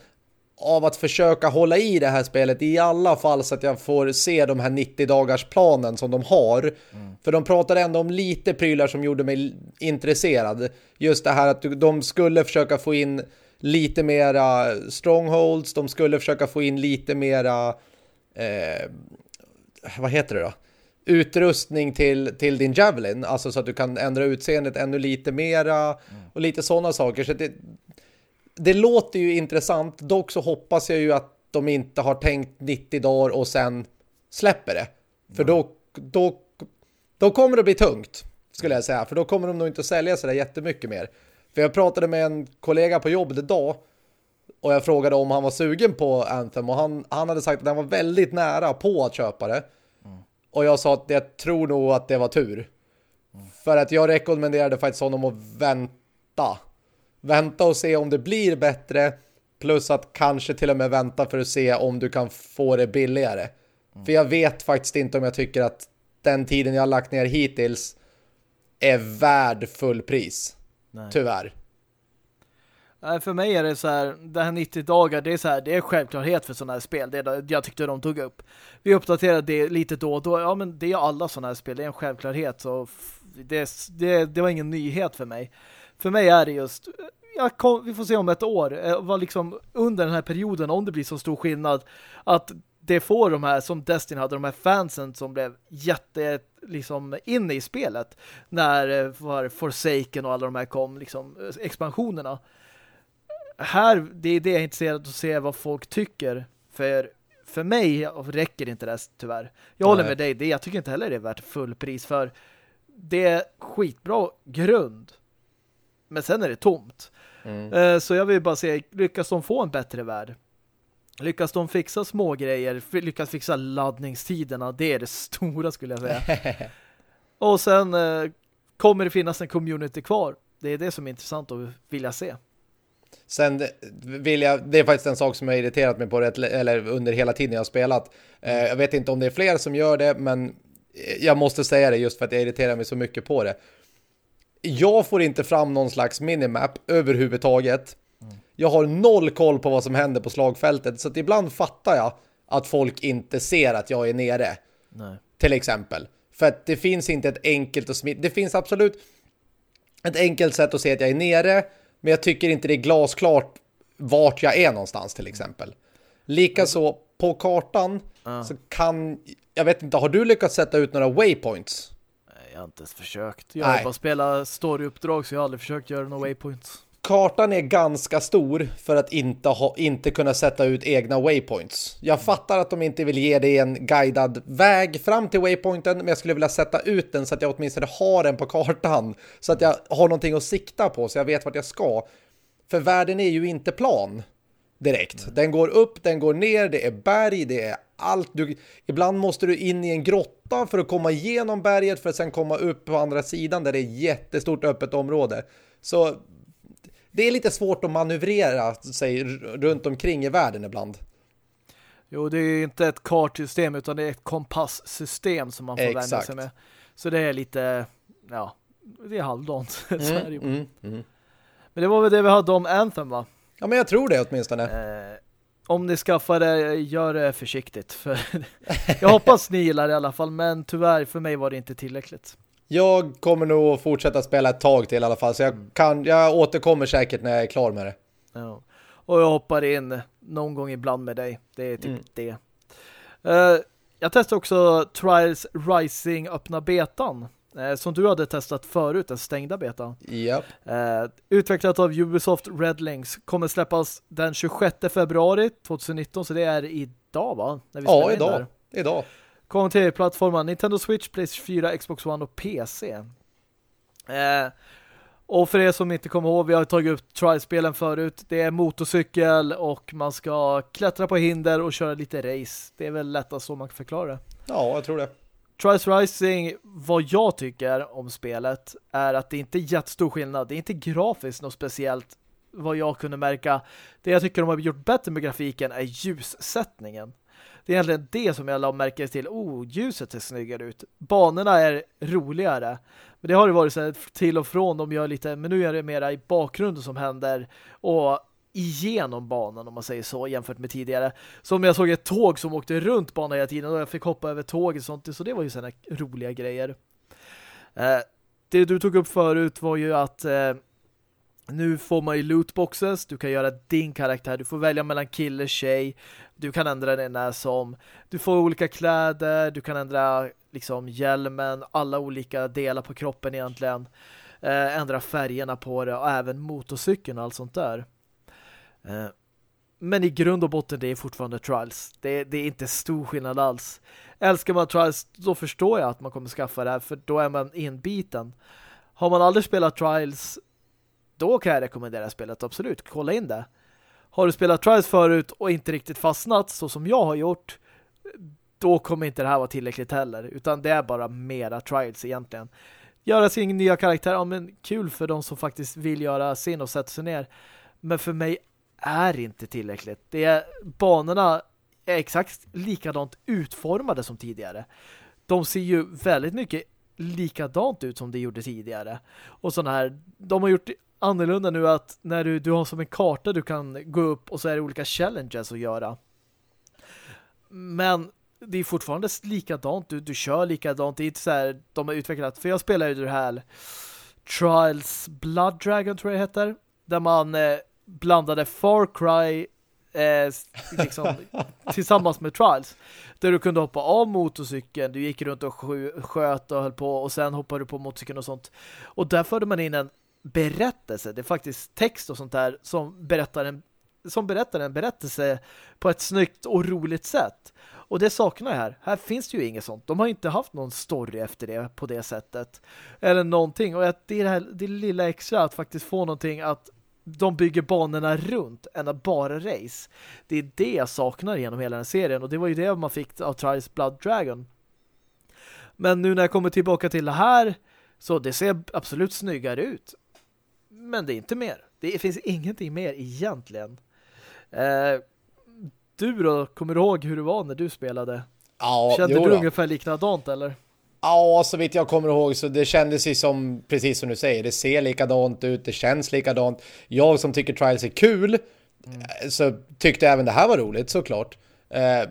av att försöka hålla i det här spelet i alla fall så att jag får se de här 90 dagars planen som de har. Mm. För de pratade ändå om lite prylar som gjorde mig intresserad. Just det här att de skulle försöka få in lite mera strongholds, de skulle försöka få in lite mera eh, vad heter det då? utrustning till, till din Javelin, alltså så att du kan ändra utseendet ännu lite mera mm. och lite sådana saker. Så det, det låter ju intressant. Dock så hoppas jag ju att de inte har tänkt 90 dagar och sen släpper det. För då, då, då kommer det bli tungt, skulle jag säga. För då kommer de nog inte att sälja sig där jättemycket mer. För jag pratade med en kollega på jobbet idag och jag frågade om han var sugen på Anthem och han, han hade sagt att han var väldigt nära på att köpa det. Mm. Och jag sa att jag tror nog att det var tur. För att jag rekommenderade faktiskt honom att vänta. Vänta och se om det blir bättre. Plus att kanske till och med vänta för att se om du kan få det billigare. Mm. För jag vet faktiskt inte om jag tycker att den tiden jag har lagt ner hittills är värd full pris. Nej. Tyvärr. Nej, för mig är det så här, det här 90 dagar, det är så här, det är självklarhet för sådana här spel. Det är, jag tyckte de tog upp. Vi uppdaterade det lite då och då. Ja, men det är alla sådana här spel. Det är en självklarhet. Så det, det, det var ingen nyhet för mig. För mig är det just, kom, vi får se om ett år, eh, vad liksom under den här perioden, om det blir så stor skillnad, att det får de här, som Destiny hade, de här fansen som blev jätte liksom inne i spelet när eh, var Forsaken och alla de här kom, liksom expansionerna här, det är det jag är intresserad av att se vad folk tycker. För, för mig räcker inte det tyvärr. Jag håller med dig, det, jag tycker inte heller det är värt full pris för det är skitbra grund. Men sen är det tomt. Mm. Uh, så jag vill bara se, lyckas de få en bättre värld? Lyckas de fixa små grejer? Lyckas fixa laddningstiderna? Det är det stora skulle jag säga. Och sen uh, kommer det finnas en community kvar? Det är det som är intressant att vilja se. Sen vill jag, det är faktiskt en sak som jag har irriterat mig på rätt, eller under hela tiden jag har spelat. Eh, jag vet inte om det är fler som gör det, men jag måste säga det just för att jag irriterar mig så mycket på det. Jag får inte fram någon slags minimap överhuvudtaget. Jag har noll koll på vad som händer på slagfältet, så ibland fattar jag att folk inte ser att jag är nere. Nej. Till exempel. För att det finns inte ett enkelt och smitt. Det finns absolut ett enkelt sätt att se att jag är nere- men jag tycker inte det är glasklart vart jag är någonstans till exempel. Likaså på kartan uh. så kan, jag vet inte, har du lyckats sätta ut några waypoints? Jag har inte ens försökt. Jag har bara spelat storyuppdrag så jag har aldrig försökt göra några waypoints kartan är ganska stor för att inte, ha, inte kunna sätta ut egna waypoints. Jag fattar att de inte vill ge dig en guidad väg fram till waypointen, men jag skulle vilja sätta ut den så att jag åtminstone har den på kartan. Så att jag har någonting att sikta på så jag vet vart jag ska. För världen är ju inte plan direkt. Den går upp, den går ner, det är berg, det är allt. Du, ibland måste du in i en grotta för att komma igenom berget för att sen komma upp på andra sidan där det är jättestort öppet område. Så det är lite svårt att manövrera sig runt omkring i världen ibland. Jo, det är inte ett kartsystem utan det är ett kompasssystem som man får Exakt. vänja sig med. Så det är lite, ja, det är halvdant. Mm, mm, mm. Men det var väl det vi hade om Anthem va? Ja, men jag tror det åtminstone. Eh, om ni skaffar det, gör det försiktigt. För jag hoppas ni gillar det i alla fall, men tyvärr för mig var det inte tillräckligt. Jag kommer nog fortsätta spela ett tag till i alla fall. Så jag, kan, jag återkommer säkert när jag är klar med det. Ja. Och jag hoppar in någon gång ibland med dig. Det är typ mm. det. Uh, jag testade också Trials Rising öppna betan. Uh, som du hade testat förut, den stängda betan. Yep. Uh, utvecklat av Ubisoft Redlings. Kommer släppas den 26 februari 2019. Så det är idag va? När vi ja, idag. Idag. Kom till plattformar Nintendo Switch, Playstation 4, Xbox One och PC. Eh, och för er som inte kommer ihåg, vi har tagit upp Trial-spelen förut. Det är motorcykel och man ska klättra på hinder och köra lite race. Det är väl lättast så man kan förklara det. Ja, jag tror det. Trials Rising, vad jag tycker om spelet är att det inte är jättestor skillnad. Det är inte grafiskt något speciellt vad jag kunde märka. Det jag tycker de har gjort bättre med grafiken är ljussättningen. Det är egentligen det som jag la märke till. Oh, ljuset ser snyggare ut. Banorna är roligare. Men det har det varit så till och från. De gör lite, men nu är det mera i bakgrunden som händer. Och igenom banan om man säger så jämfört med tidigare. Som jag såg ett tåg som åkte runt banan hela tiden och jag fick hoppa över tåget och sånt. Så det var ju sådana roliga grejer. Eh, det du tog upp förut var ju att eh, nu får man ju lootboxes, du kan göra din karaktär, du får välja mellan kille, tjej, du kan ändra den där som, du får olika kläder, du kan ändra liksom hjälmen, alla olika delar på kroppen egentligen, eh, ändra färgerna på det och även motorcykeln och allt sånt där. Eh, men i grund och botten det är fortfarande Trials. Det, det, är inte stor skillnad alls. Älskar man Trials, då förstår jag att man kommer skaffa det här, för då är man inbiten. Har man aldrig spelat Trials då kan jag rekommendera spelet, absolut. Kolla in det. Har du spelat Trials förut och inte riktigt fastnat så som jag har gjort då kommer inte det här vara tillräckligt heller. Utan det är bara mera trials egentligen. Göra sin nya karaktär, ja men kul för de som faktiskt vill göra sin och sätta sig ner. Men för mig är inte tillräckligt. Det är, banorna är exakt likadant utformade som tidigare. De ser ju väldigt mycket likadant ut som det gjorde tidigare. Och sådana här, de har gjort annorlunda nu att när du, du har som en karta du kan gå upp och så är det olika challenges att göra. Men det är fortfarande likadant. Du, du kör likadant. Det är inte så här, de har utvecklat. För jag spelar ju det här Trials Blood Dragon tror jag det heter. Där man eh, blandade Far Cry eh, liksom, tillsammans med Trials. Där du kunde hoppa av motorcykeln. Du gick runt och sköt och höll på. Och sen hoppade du på motorcykeln och sånt. Och där förde man in en berättelse. Det är faktiskt text och sånt där som berättar en som berättar en berättelse på ett snyggt och roligt sätt. Och det saknar jag här. Här finns det ju inget sånt. De har inte haft någon story efter det på det sättet. Eller någonting. Och det är det här det lilla extra att faktiskt få någonting att de bygger banorna runt än att bara race. Det är det jag saknar genom hela den serien. Och det var ju det man fick av Trials Blood Dragon. Men nu när jag kommer tillbaka till det här så det ser absolut snyggare ut. Men det är inte mer. Det finns ingenting mer egentligen. Eh, du då, kommer du ihåg hur det var när du spelade? Ja, Kände du ungefär likadant eller? Ja, så vitt jag kommer ihåg så det kändes ju som, precis som du säger, det ser likadant ut, det känns likadant. Jag som tycker Trials är kul, mm. så tyckte även det här var roligt såklart. Eh,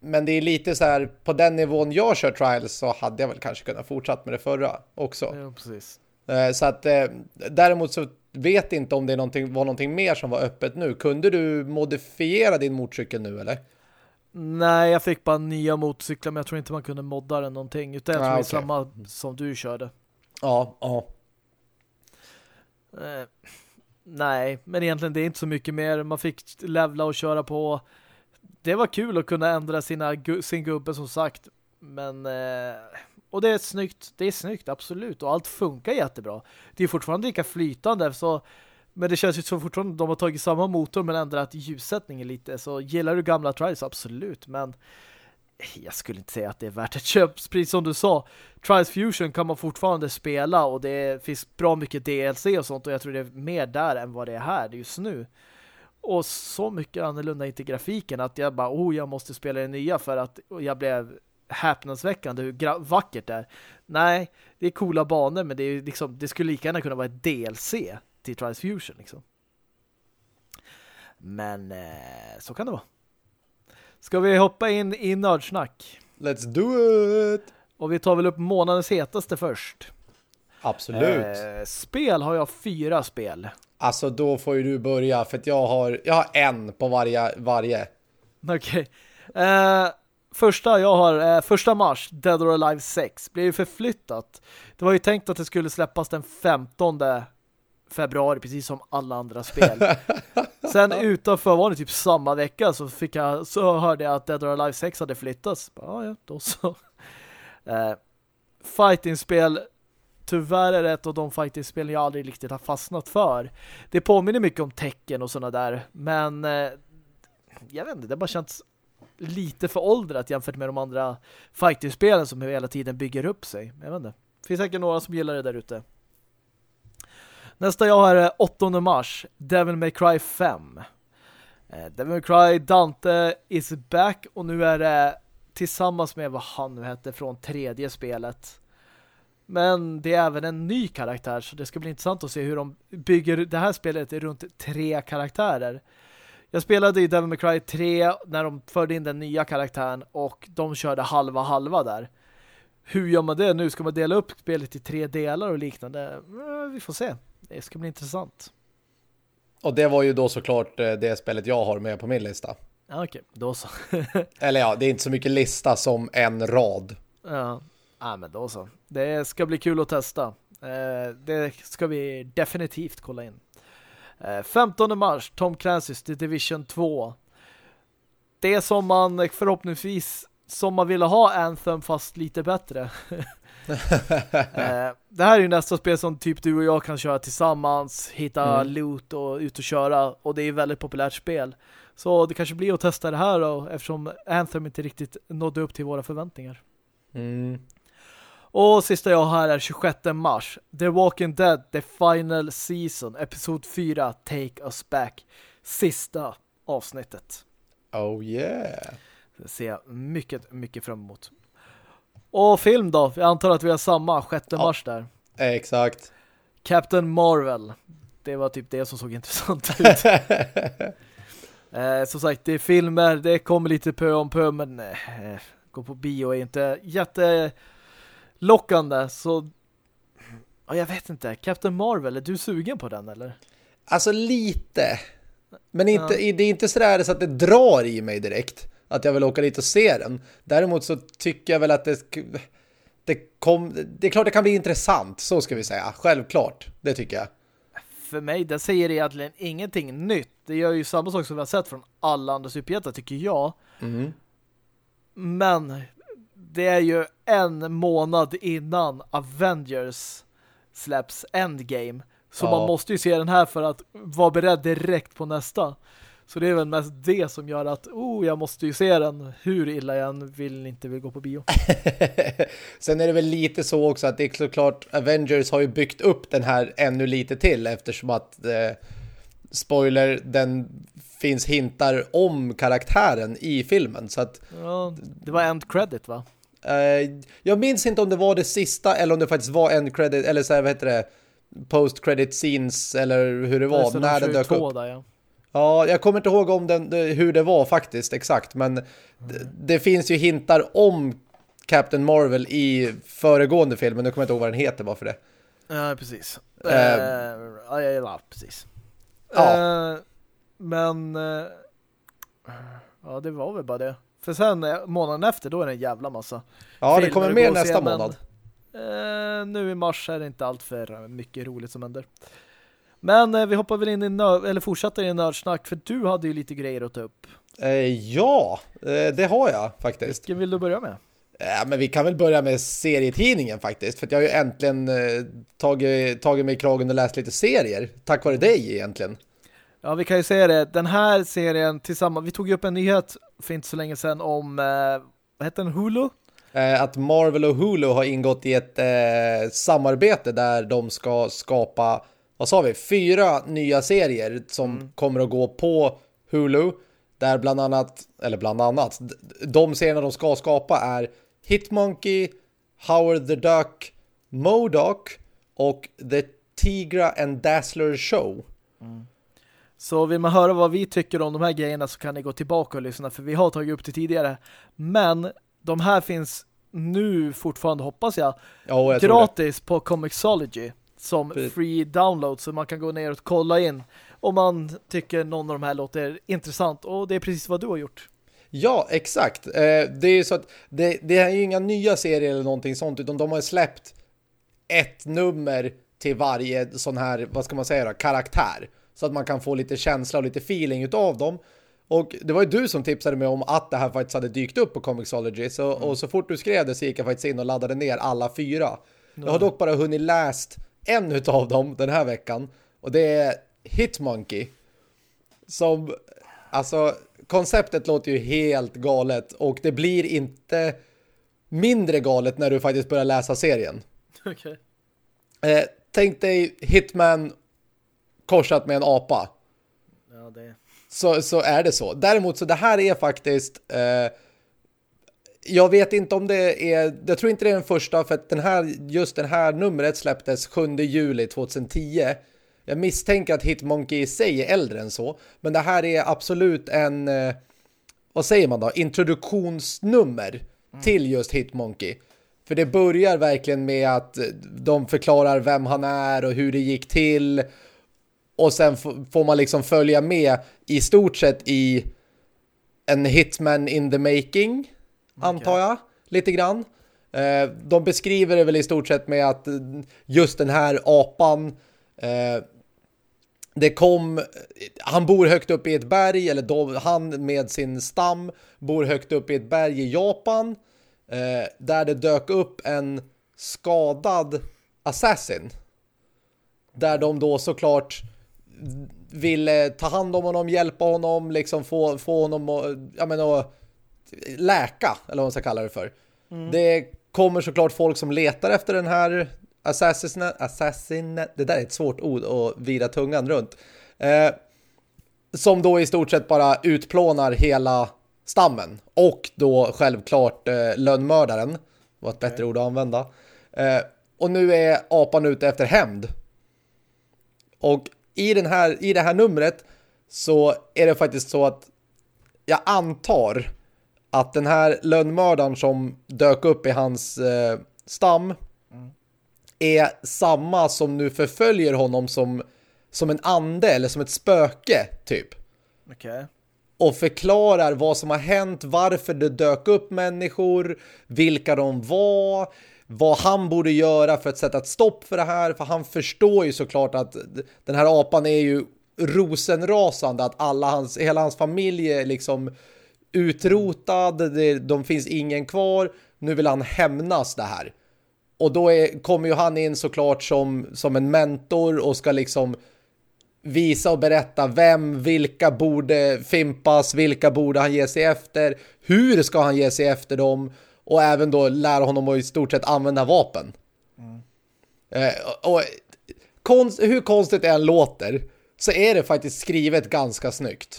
men det är lite så här, på den nivån jag kör Trials så hade jag väl kanske kunnat fortsätta med det förra också. Ja, precis. Eh, så att däremot så vet inte om det någonting, var någonting mer som var öppet nu. Kunde du modifiera din motorcykel nu eller? Nej, jag fick bara nya motorcyklar men jag tror inte man kunde modda den någonting. Utan jag tror ah, okay. det är samma som du körde. Ja, ja. Eh, nej, men egentligen det är inte så mycket mer. Man fick levla och köra på. Det var kul att kunna ändra sina, sin gubbe som sagt. Men eh, och det är snyggt, det är snyggt, absolut. Och allt funkar jättebra. Det är fortfarande lika flytande, så men det känns ju som fortfarande de har tagit samma motor men ändrat ljussättningen lite. Så gillar du gamla Trials, absolut. Men jag skulle inte säga att det är värt ett köpspris som du sa. Trials Fusion kan man fortfarande spela och det finns bra mycket DLC och sånt och jag tror det är mer där än vad det är här just nu. Och så mycket annorlunda inte grafiken att jag bara, oh jag måste spela det nya för att jag blev häpnadsväckande hur vackert det är. Nej, det är coola banor men det, är liksom, det skulle lika gärna kunna vara ett DLC till Trials Fusion liksom. Men eh, så kan det vara. Ska vi hoppa in i nördsnack? Let's do it! Och vi tar väl upp månadens hetaste först. Absolut. Eh, spel har jag fyra spel. Alltså då får ju du börja för att jag har, jag har en på varje. varje. Okej. Okay. Eh, första jag har, eh, första mars, Dead or Alive 6, blev ju förflyttat. Det var ju tänkt att det skulle släppas den 15 februari, precis som alla andra spel. Sen utanför var det typ samma vecka så, fick jag, så hörde jag att Dead or Alive 6 hade flyttats. Ja, ja, då så. Eh, fighting-spel tyvärr är det ett av de fighting-spel jag aldrig riktigt har fastnat för. Det påminner mycket om tecken och sådana där, men eh, jag vet inte, det bara känns lite för åldrat jämfört med de andra fighting-spelen som hela tiden bygger upp sig. Jag vet inte. Det finns säkert några som gillar det där ute. Nästa jag har 8 mars, Devil May Cry 5. Eh, Devil May Cry Dante is back och nu är det tillsammans med vad han nu hette från tredje spelet. Men det är även en ny karaktär så det ska bli intressant att se hur de bygger det här spelet runt tre karaktärer. Jag spelade i Devil May Cry 3 när de förde in den nya karaktären och de körde halva halva där. Hur gör man det nu? Ska man dela upp spelet i tre delar och liknande? Eh, vi får se. Det ska bli intressant. Och det var ju då såklart eh, det spelet jag har med på min lista. Ja, okej. Då så. Eller ja, det är inte så mycket lista som en rad. Ja, ja men då så. Det ska bli kul att testa. Eh, det ska vi definitivt kolla in. 15 mars, Tom Clancy's The Division 2. Det som man förhoppningsvis som man ville ha Anthem fast lite bättre. Eh, det här är ju nästa spel som typ du och jag kan köra tillsammans, hitta mm. loot och ut och köra och det är ett väldigt populärt spel. Så det kanske blir att testa det här då, eftersom Anthem inte riktigt nådde upp till våra förväntningar. Mm. Och sista jag har är 26 mars. The Walking Dead, The Final Season, Episod 4, Take Us Back. Sista avsnittet. Oh yeah. Det ser jag mycket, mycket fram emot. Och film då? Jag antar att vi har samma, 6 Ja. mars där. Exakt. Captain Marvel. Det var typ det som såg intressant ut. eh, som sagt, det är filmer, det kommer lite pö om pö, men eh, gå på bio är inte jättelockande. Så ja, jag vet inte. Captain Marvel, är du sugen på den eller? Alltså lite. Men inte, det är inte sådär så att det drar i mig direkt. Att jag vill åka dit och se den. Däremot så tycker jag väl att det, det, kom, det är klart det kan bli intressant. Så ska vi säga. Självklart. Det tycker jag. För mig, den säger egentligen ingenting nytt. Det gör ju samma sak som vi har sett från alla andra superhjältar tycker jag. Mm. Men det är ju en månad innan Avengers släpps Endgame. Så Ja. man måste ju se den här för att vara beredd direkt på nästa. Så det är väl mest det som gör att oh, jag måste ju se den hur illa jag än vill inte vill gå på bio. Sen är det väl lite så också att det är såklart Avengers har ju byggt upp den här ännu lite till eftersom att eh, spoiler, den finns hintar om karaktären i filmen så att Ja, det var end credit va? eh, jag minns inte om det var det sista eller om det faktiskt var en credit eller så här, vad heter det post credit scenes eller hur det var det, när den dök upp. Där, ja. Ja, jag kommer inte ihåg om den, hur det var faktiskt exakt, men det, det finns ju hintar om Captain Marvel i föregående filmen. Nu kommer jag inte ihåg vad den heter bara för det. Ja, precis. Eh, ja, ja, precis. Ja. Eh, men ja, det var väl bara det. För sen månaden efter, då är det en jävla massa. Ja, det kommer mer och se, nästa men, månad. Eh, nu i mars är det inte allt för mycket roligt som händer. Men eh, vi hoppar väl in i nörd, eller fortsätter i nördsnack för du hade ju lite grejer att ta upp. Eh, ja, eh, det har jag faktiskt. Vilken vill du börja med? Ja, men vi kan väl börja med serietidningen faktiskt. För jag har ju äntligen tagit, tagit mig i kragen och läst lite serier. Tack vare dig egentligen. Ja, vi kan ju säga det. Den här serien tillsammans, vi tog ju upp en nyhet för inte så länge sedan om, eh, vad heter den, Hulu? Eh, att Marvel och Hulu har ingått i ett eh, samarbete där de ska skapa, vad sa vi, fyra nya serier som kommer att gå på Hulu. Där bland annat, eller bland annat, de serierna de ska skapa är Hitmonkey, Howard the Duck, Modoc och The Tigra and Dazzler Show. Så vill man höra vad vi tycker om de här grejerna så kan ni gå tillbaka och lyssna för vi har tagit upp det tidigare. Men de här finns nu fortfarande, hoppas jag, Ja, jag gratis på Comixology som Precis. free download så man kan gå ner och kolla in om man tycker någon av de här låter intressant och det är precis vad du har gjort. Ja, exakt. Eh, det är ju så att det, det är ju inga nya serier eller någonting sånt utan de har släppt ett nummer till varje sån här, vad ska man säga då, karaktär. Så att man kan få lite känsla och lite feeling utav dem. Och det var ju du som tipsade mig om att det här faktiskt hade dykt upp på Comixology. Så, Och så fort du skrev det så gick jag faktiskt in och laddade ner alla fyra. Jag har dock bara hunnit läst en utav dem den här veckan. Och det är Hitmonkey. Som, alltså, konceptet låter ju helt galet. Och det blir inte mindre galet när du faktiskt börjar läsa serien. Okej. Eh, tänk dig Hitman korsat med en apa. Ja, det Så, så är det så. Däremot så det här är faktiskt eh, jag vet inte om det är jag tror inte det är den första för att den här, just den här numret släpptes 7 juli 2010. Jag misstänker att Hitmonkey i sig är äldre än så. Men det här är absolut en eh, vad säger man då? Introduktionsnummer till just Hitmonkey. För det börjar verkligen med att de förklarar vem han är och hur det gick till. Och sen får man liksom följa med i stort sett i en hitman in the making, antar jag, lite grann. Eh, de beskriver det väl i stort sett med att just den här apan eh, det kom, han bor högt upp i ett berg, eller de, han med sin stam bor högt upp i ett berg i Japan, eh, där det dök upp en skadad assassin. Där de då såklart ville ta hand om honom, hjälpa honom, liksom få, få honom att, ja men att läka, eller vad man ska kalla det för. Mm. Det kommer såklart folk som letar efter den här assassinen, assassinen det där är ett svårt ord att vira tungan runt. Eh, som då i stort sett bara utplånar hela stammen. Och då självklart eh, lönnmördaren. var ett bättre ord att använda. Eh, och nu är apan ute efter hämnd. Och i, den här, i det här numret så är det faktiskt så att jag antar att den här lönnmördaren som dök upp i hans eh, stam mm. är samma som nu förföljer honom som, som en ande eller som ett spöke typ. Okay. Och förklarar vad som har hänt, varför det dök upp människor, vilka de var, vad han borde göra för att sätta ett stopp för det här. För han förstår ju såklart att den här apan är ju rosenrasande, att alla hans, hela hans familj är liksom utrotad, det, de finns ingen kvar. Nu vill han hämnas det här. Och då är, kommer ju han in såklart som, som en mentor och ska liksom visa och berätta vem, vilka borde fimpas, vilka borde han ge sig efter, hur ska han ge sig efter dem och även då lära honom att i stort sett använda vapen. Mm. Eh, och konst, hur konstigt det än låter så är det faktiskt skrivet ganska snyggt.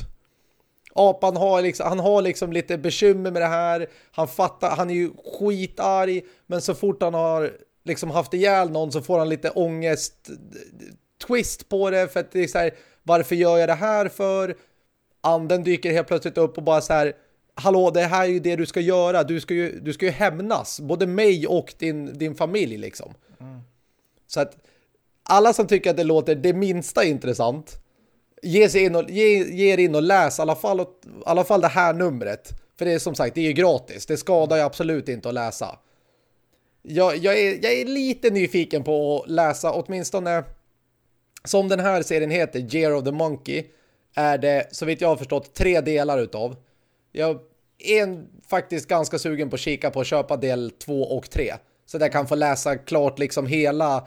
Apan har liksom, han har liksom lite bekymmer med det här. Han fattar, han är ju skitarg men så fort han har liksom haft ihjäl någon så får han lite ångest twist på det för att det är så här, varför gör jag det här för? Anden dyker helt plötsligt upp och bara så här hallå, det här är ju det du ska göra. Du ska ju, du ska ju hämnas. Både mig och din, din familj liksom. Mm. Så att alla som tycker att det låter det minsta intressant ge sig in och, ge, ge er in och läs i alla, fall, i alla fall det här numret. För det är som sagt, det är ju gratis. Det skadar ju absolut inte att läsa. Jag, jag, är, jag är lite nyfiken på att läsa åtminstone som den här serien heter, Year of the Monkey, är det, så vitt jag har förstått, tre delar utav. Jag är faktiskt ganska sugen på att kika på att köpa del två och tre. Så att jag kan få läsa klart liksom hela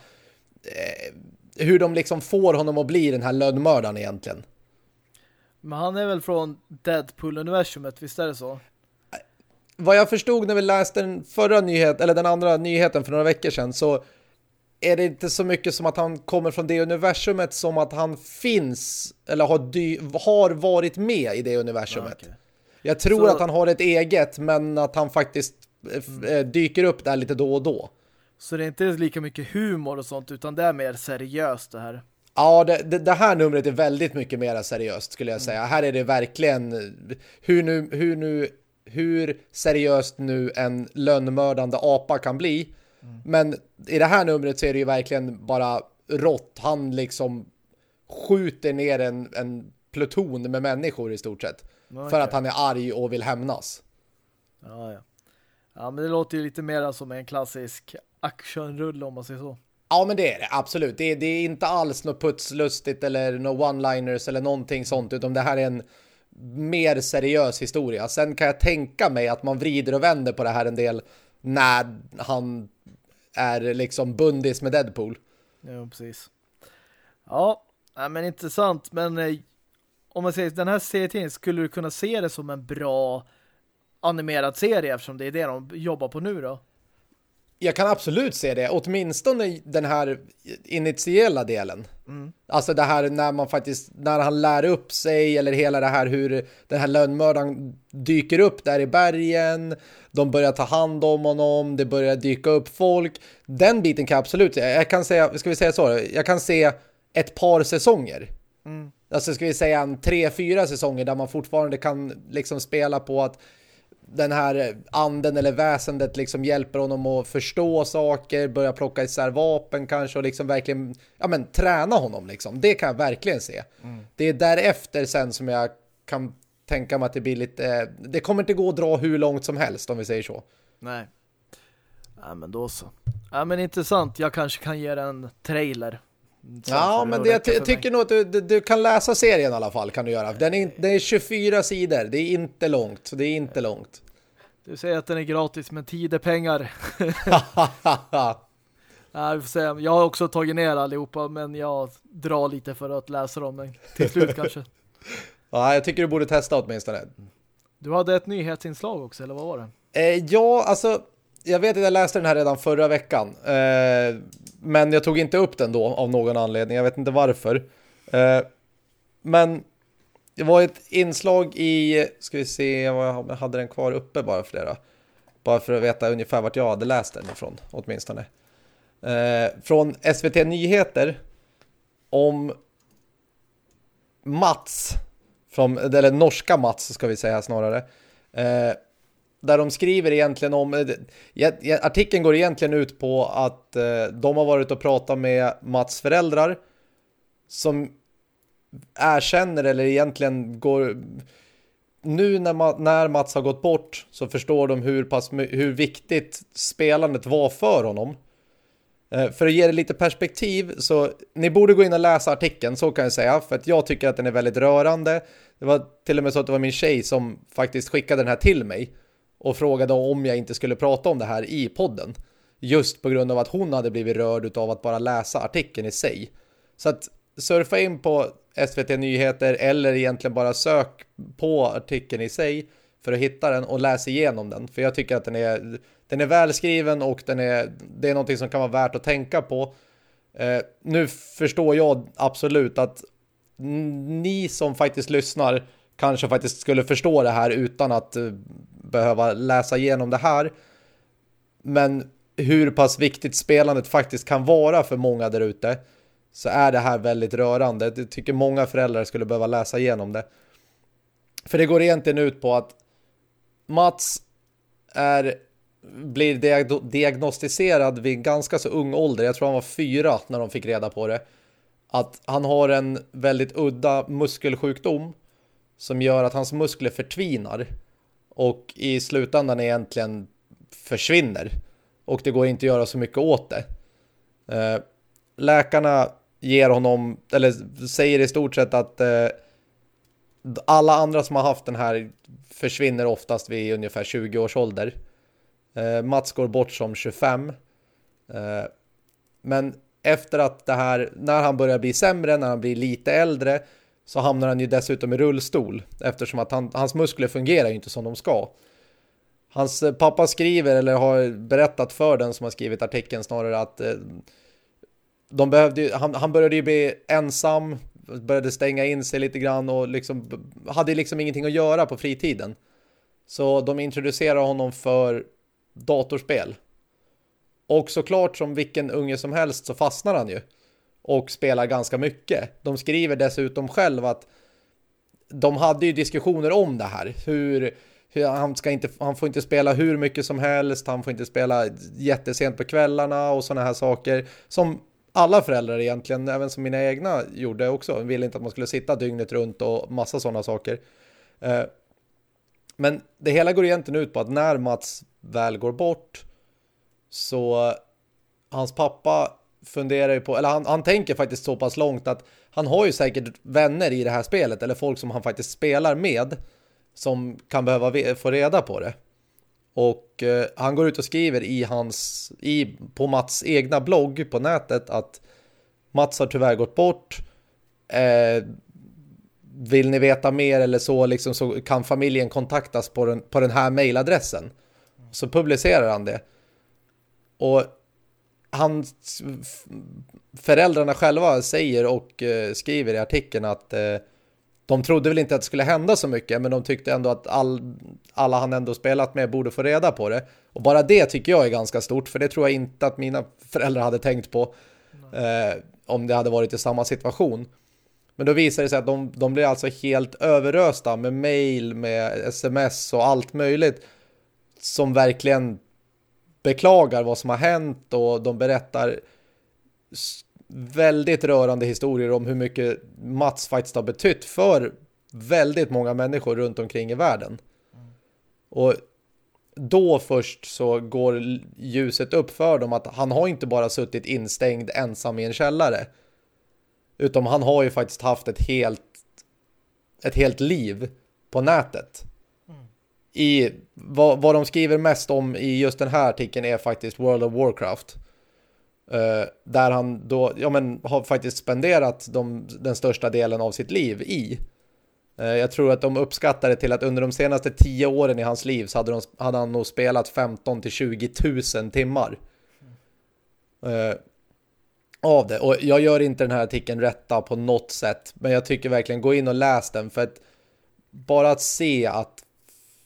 eh, hur de liksom får honom att bli den här lönnmördaren egentligen. Men han är väl från Deadpool-universumet, visst är det så? Vad jag förstod när vi läste den förra nyheten, eller den andra nyheten för några veckor sedan, så är det inte så mycket som att han kommer från det universumet som att han finns, eller har, har varit med i det universumet. Ja, okay. Jag tror så... att han har ett eget, men att han faktiskt mm. dyker upp där lite då och då. Så det är inte lika mycket humor och sånt, utan det är mer seriöst det här. Ja, det, det, det här numret är väldigt mycket mer seriöst skulle jag mm. säga. Mm. Här är det verkligen hur nu, hur nu hur seriöst nu en lönnmördande apa kan bli. Mm. Men i det här numret så är det ju verkligen bara rått. Han liksom skjuter ner en, en pluton med människor i stort sett. Okay. För att han är arg och vill hämnas. Ja, ja. Ja, men det låter ju lite mer som en klassisk actionrulle om man säger så. Ja, men det är det. Absolut. Det är, det är inte alls något putslustigt eller några one-liners eller någonting sånt. Utan det här är en mer seriös historia. Sen kan jag tänka mig att man vrider och vänder på det här en del när han är liksom bundis med Deadpool. Ja, precis. Ja, men intressant. Men eh, om man säger den här serien skulle du kunna se det som en bra animerad serie eftersom det är det de jobbar på nu då? Jag kan absolut se det, åtminstone den här initiella delen. Mm. Alltså det här när man faktiskt, när han lär upp sig eller hela det här hur den här lönnmördaren dyker upp där i bergen, de börjar ta hand om honom, det börjar dyka upp folk. Den biten kan jag absolut, jag kan säga, ska vi säga så, jag kan se ett par säsonger. Mm. Alltså ska vi säga en tre, fyra säsonger där man fortfarande kan liksom spela på att den här anden eller väsendet liksom hjälper honom att förstå saker, börja plocka isär vapen kanske och liksom verkligen ja men träna honom liksom. Det kan jag verkligen se. Mm. Det är därefter sen som jag kan tänka mig att det blir lite det kommer inte gå att dra hur långt som helst om vi säger så. Nej. Ja men då så. Ja men intressant. Jag kanske kan ge en trailer. Ja, men det, jag, jag tycker nog att du, du, du, kan läsa serien i alla fall kan du göra. Den är, den är 24 sidor, det är inte långt. Det är inte långt. Du säger att den är gratis, men tid är pengar. Ja, vi får se. Jag har också tagit ner allihopa men jag drar lite för att läsa dem till slut kanske. Ja, jag tycker du borde testa åtminstone. Du hade ett nyhetsinslag också, eller vad var det? Eh, ja, alltså jag vet att jag läste den här redan förra veckan. Eh, men jag tog inte upp den då av någon anledning. Jag vet inte varför. Eh, men det var ett inslag i, ska vi se vad jag hade den kvar uppe bara för det då. Bara för att veta ungefär vart jag hade läst den ifrån, åtminstone. Eh, från SVT Nyheter om Mats, från, eller norska Mats ska vi säga snarare. Eh, där de skriver egentligen om, eh, artikeln går egentligen ut på att eh, de har varit och pratat med Mats föräldrar som erkänner eller egentligen går nu när, när Mats har gått bort så förstår de hur, pass, hur viktigt spelandet var för honom. Eh, för att ge det lite perspektiv så ni borde gå in och läsa artikeln så kan jag säga för att jag tycker att den är väldigt rörande. Det var till och med så att det var min tjej som faktiskt skickade den här till mig och frågade om jag inte skulle prata om det här i podden. Just på grund av att hon hade blivit rörd av att bara läsa artikeln i sig. Så att surfa in på SVT Nyheter eller egentligen bara sök på artikeln i sig för att hitta den och läsa igenom den. För jag tycker att den är, den är välskriven och den är, det är någonting som kan vara värt att tänka på. Eh, nu förstår jag absolut att ni som faktiskt lyssnar kanske faktiskt skulle förstå det här utan att eh, behöva läsa igenom det här. Men hur pass viktigt spelandet faktiskt kan vara för många där ute så är det här väldigt rörande. Jag tycker många föräldrar skulle behöva läsa igenom det. För det går egentligen ut på att Mats är, blir diagnostiserad vid ganska så ung ålder. Jag tror han var fyra när de fick reda på det. Att han har en väldigt udda muskelsjukdom som gör att hans muskler förtvinar och i slutändan egentligen försvinner. Och det går inte att göra så mycket åt det. Eh, läkarna ger honom, eller säger i stort sett att eh, alla andra som har haft den här försvinner oftast vid ungefär 20 års ålder. Eh, Mats går bort som 25. Men efter att det här, när han börjar bli sämre, när han blir lite äldre så hamnar han ju dessutom i rullstol eftersom att han, hans muskler fungerar ju inte som de ska. Hans eh, pappa skriver eller har berättat för den som har skrivit artikeln snarare att eh, de behövde, han, han började ju bli ensam, började stänga in sig lite grann och liksom, hade liksom ingenting att göra på fritiden. Så de introducerar honom för datorspel. Och såklart som vilken unge som helst så fastnar han ju. Och spelar ganska mycket. De skriver dessutom själv att de hade ju diskussioner om det här. Hur, hur han, ska inte, han får inte spela hur mycket som helst. Han får inte spela jättesent på kvällarna och sådana här saker. Som alla föräldrar egentligen, även som mina egna gjorde också. De ville inte att man skulle sitta dygnet runt och massa sådana saker. Eh, men det hela går egentligen ut på att när Mats väl går bort så hans pappa funderar ju på, eller han, han tänker faktiskt så pass långt att han har ju säkert vänner i det här spelet eller folk som han faktiskt spelar med som kan behöva få reda på det. Och eh, han går ut och skriver i hans, i, på Mats egna blogg på nätet att Mats har tyvärr gått bort. Eh, vill ni veta mer eller så, liksom, så kan familjen kontaktas på den, på den här mailadressen. Så publicerar han det. Och han, föräldrarna själva säger och eh, skriver i artikeln att eh, de trodde väl inte att det skulle hända så mycket men de tyckte ändå att all, alla han ändå spelat med borde få reda på det. Och bara det tycker jag är ganska stort för det tror jag inte att mina föräldrar hade tänkt på eh, om det hade varit i samma situation. Men då visar det sig att de, de blir alltså helt överrösta med mail, med sms och allt möjligt som verkligen beklagar vad som har hänt och de berättar väldigt rörande historier om hur mycket Mats faktiskt har betytt för väldigt många människor runt omkring i världen. Mm. Och då först så går ljuset upp för dem att han har inte bara suttit instängd ensam i en källare. Utan han har ju faktiskt haft ett helt ett helt liv på nätet. I vad, vad de skriver mest om i just den här artikeln är faktiskt World of Warcraft. Uh, där han då ja, men, har faktiskt spenderat de, den största delen av sitt liv i. Uh, jag tror att de uppskattar det till att under de senaste tio åren i hans liv så hade, de, hade han nog spelat 15 till 20 000 timmar. Uh, av det. Och jag gör inte den här artikeln rätta på något sätt. Men jag tycker verkligen gå in och läs den. För att bara att se att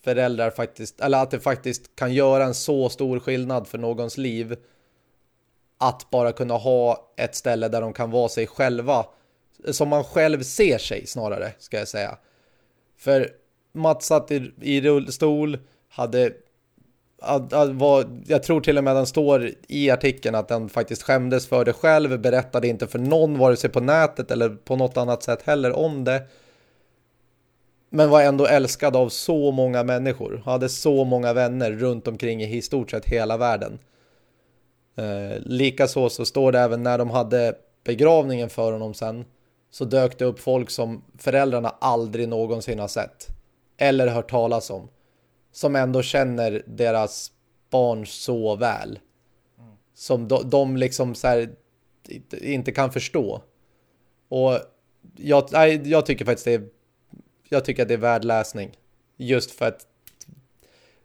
föräldrar faktiskt, eller att det faktiskt kan göra en så stor skillnad för någons liv. Att bara kunna ha ett ställe där de kan vara sig själva. Som man själv ser sig snarare, ska jag säga. För Mats satt i, i rullstol, hade jag tror till och med den står i artikeln att den faktiskt skämdes för det själv, berättade inte för någon vare sig på nätet eller på något annat sätt heller om det. Men var ändå älskad av så många människor, hade så många vänner runt omkring i stort sett hela världen. Eh, Likaså så står det även när de hade begravningen för honom sen så dök det upp folk som föräldrarna aldrig någonsin har sett eller hört talas om som ändå känner deras barn så väl. Som de, de liksom så här, inte kan förstå. Och jag, jag tycker faktiskt det är jag tycker att det är värd läsning. Just för att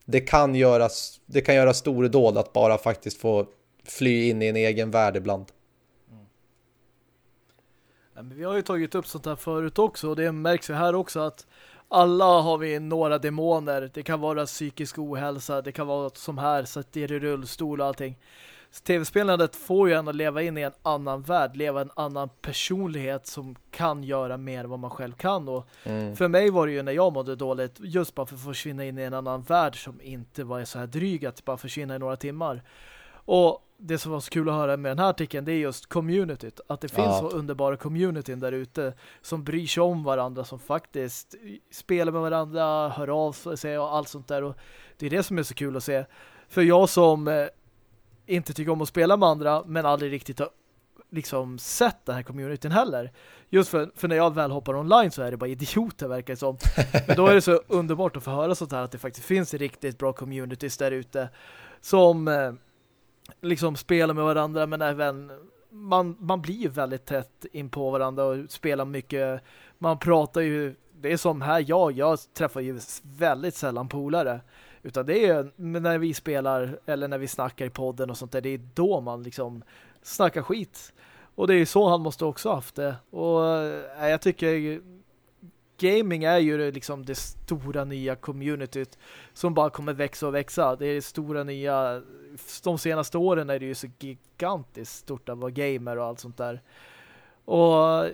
det kan göras det kan göra stordåd att bara faktiskt få fly in i en egen värld ibland. Mm. Ja, vi har ju tagit upp sånt här förut också och det märks ju här också att alla har vi några demoner. Det kan vara psykisk ohälsa. Det kan vara som här, satt i rullstol och allting. Tv-spelandet får ju ändå leva in i en annan värld. Leva en annan personlighet som kan göra mer än vad man själv kan. Och mm. För mig var det ju när jag mådde dåligt just bara för att försvinna in i en annan värld som inte var så här dryg att bara försvinna i några timmar. Och det som var så kul att höra med den här artikeln det är just communityt. Att det finns ja. så underbara communityn där ute som bryr sig om varandra, som faktiskt spelar med varandra, hör av sig och allt sånt där. Och det är det som är så kul att se. För jag som eh, inte tycker om att spela med andra men aldrig riktigt har liksom sett den här communityn heller. Just för, för när jag väl hoppar online så är det bara idioter verkar det som. Men då är det så underbart att få höra sånt här att det faktiskt finns riktigt bra communities där ute som eh, liksom spela med varandra men även man, man blir ju väldigt tätt in på varandra och spelar mycket. Man pratar ju, det är som här, jag, jag träffar ju väldigt sällan polare. Utan det är när vi spelar eller när vi snackar i podden och sånt där, det är då man liksom snackar skit. Och det är så han måste också haft det. Och äh, jag tycker gaming är ju liksom det stora nya communityt som bara kommer växa och växa. Det är det stora nya de senaste åren är det ju så gigantiskt stort att vara gamer och allt sånt där. Och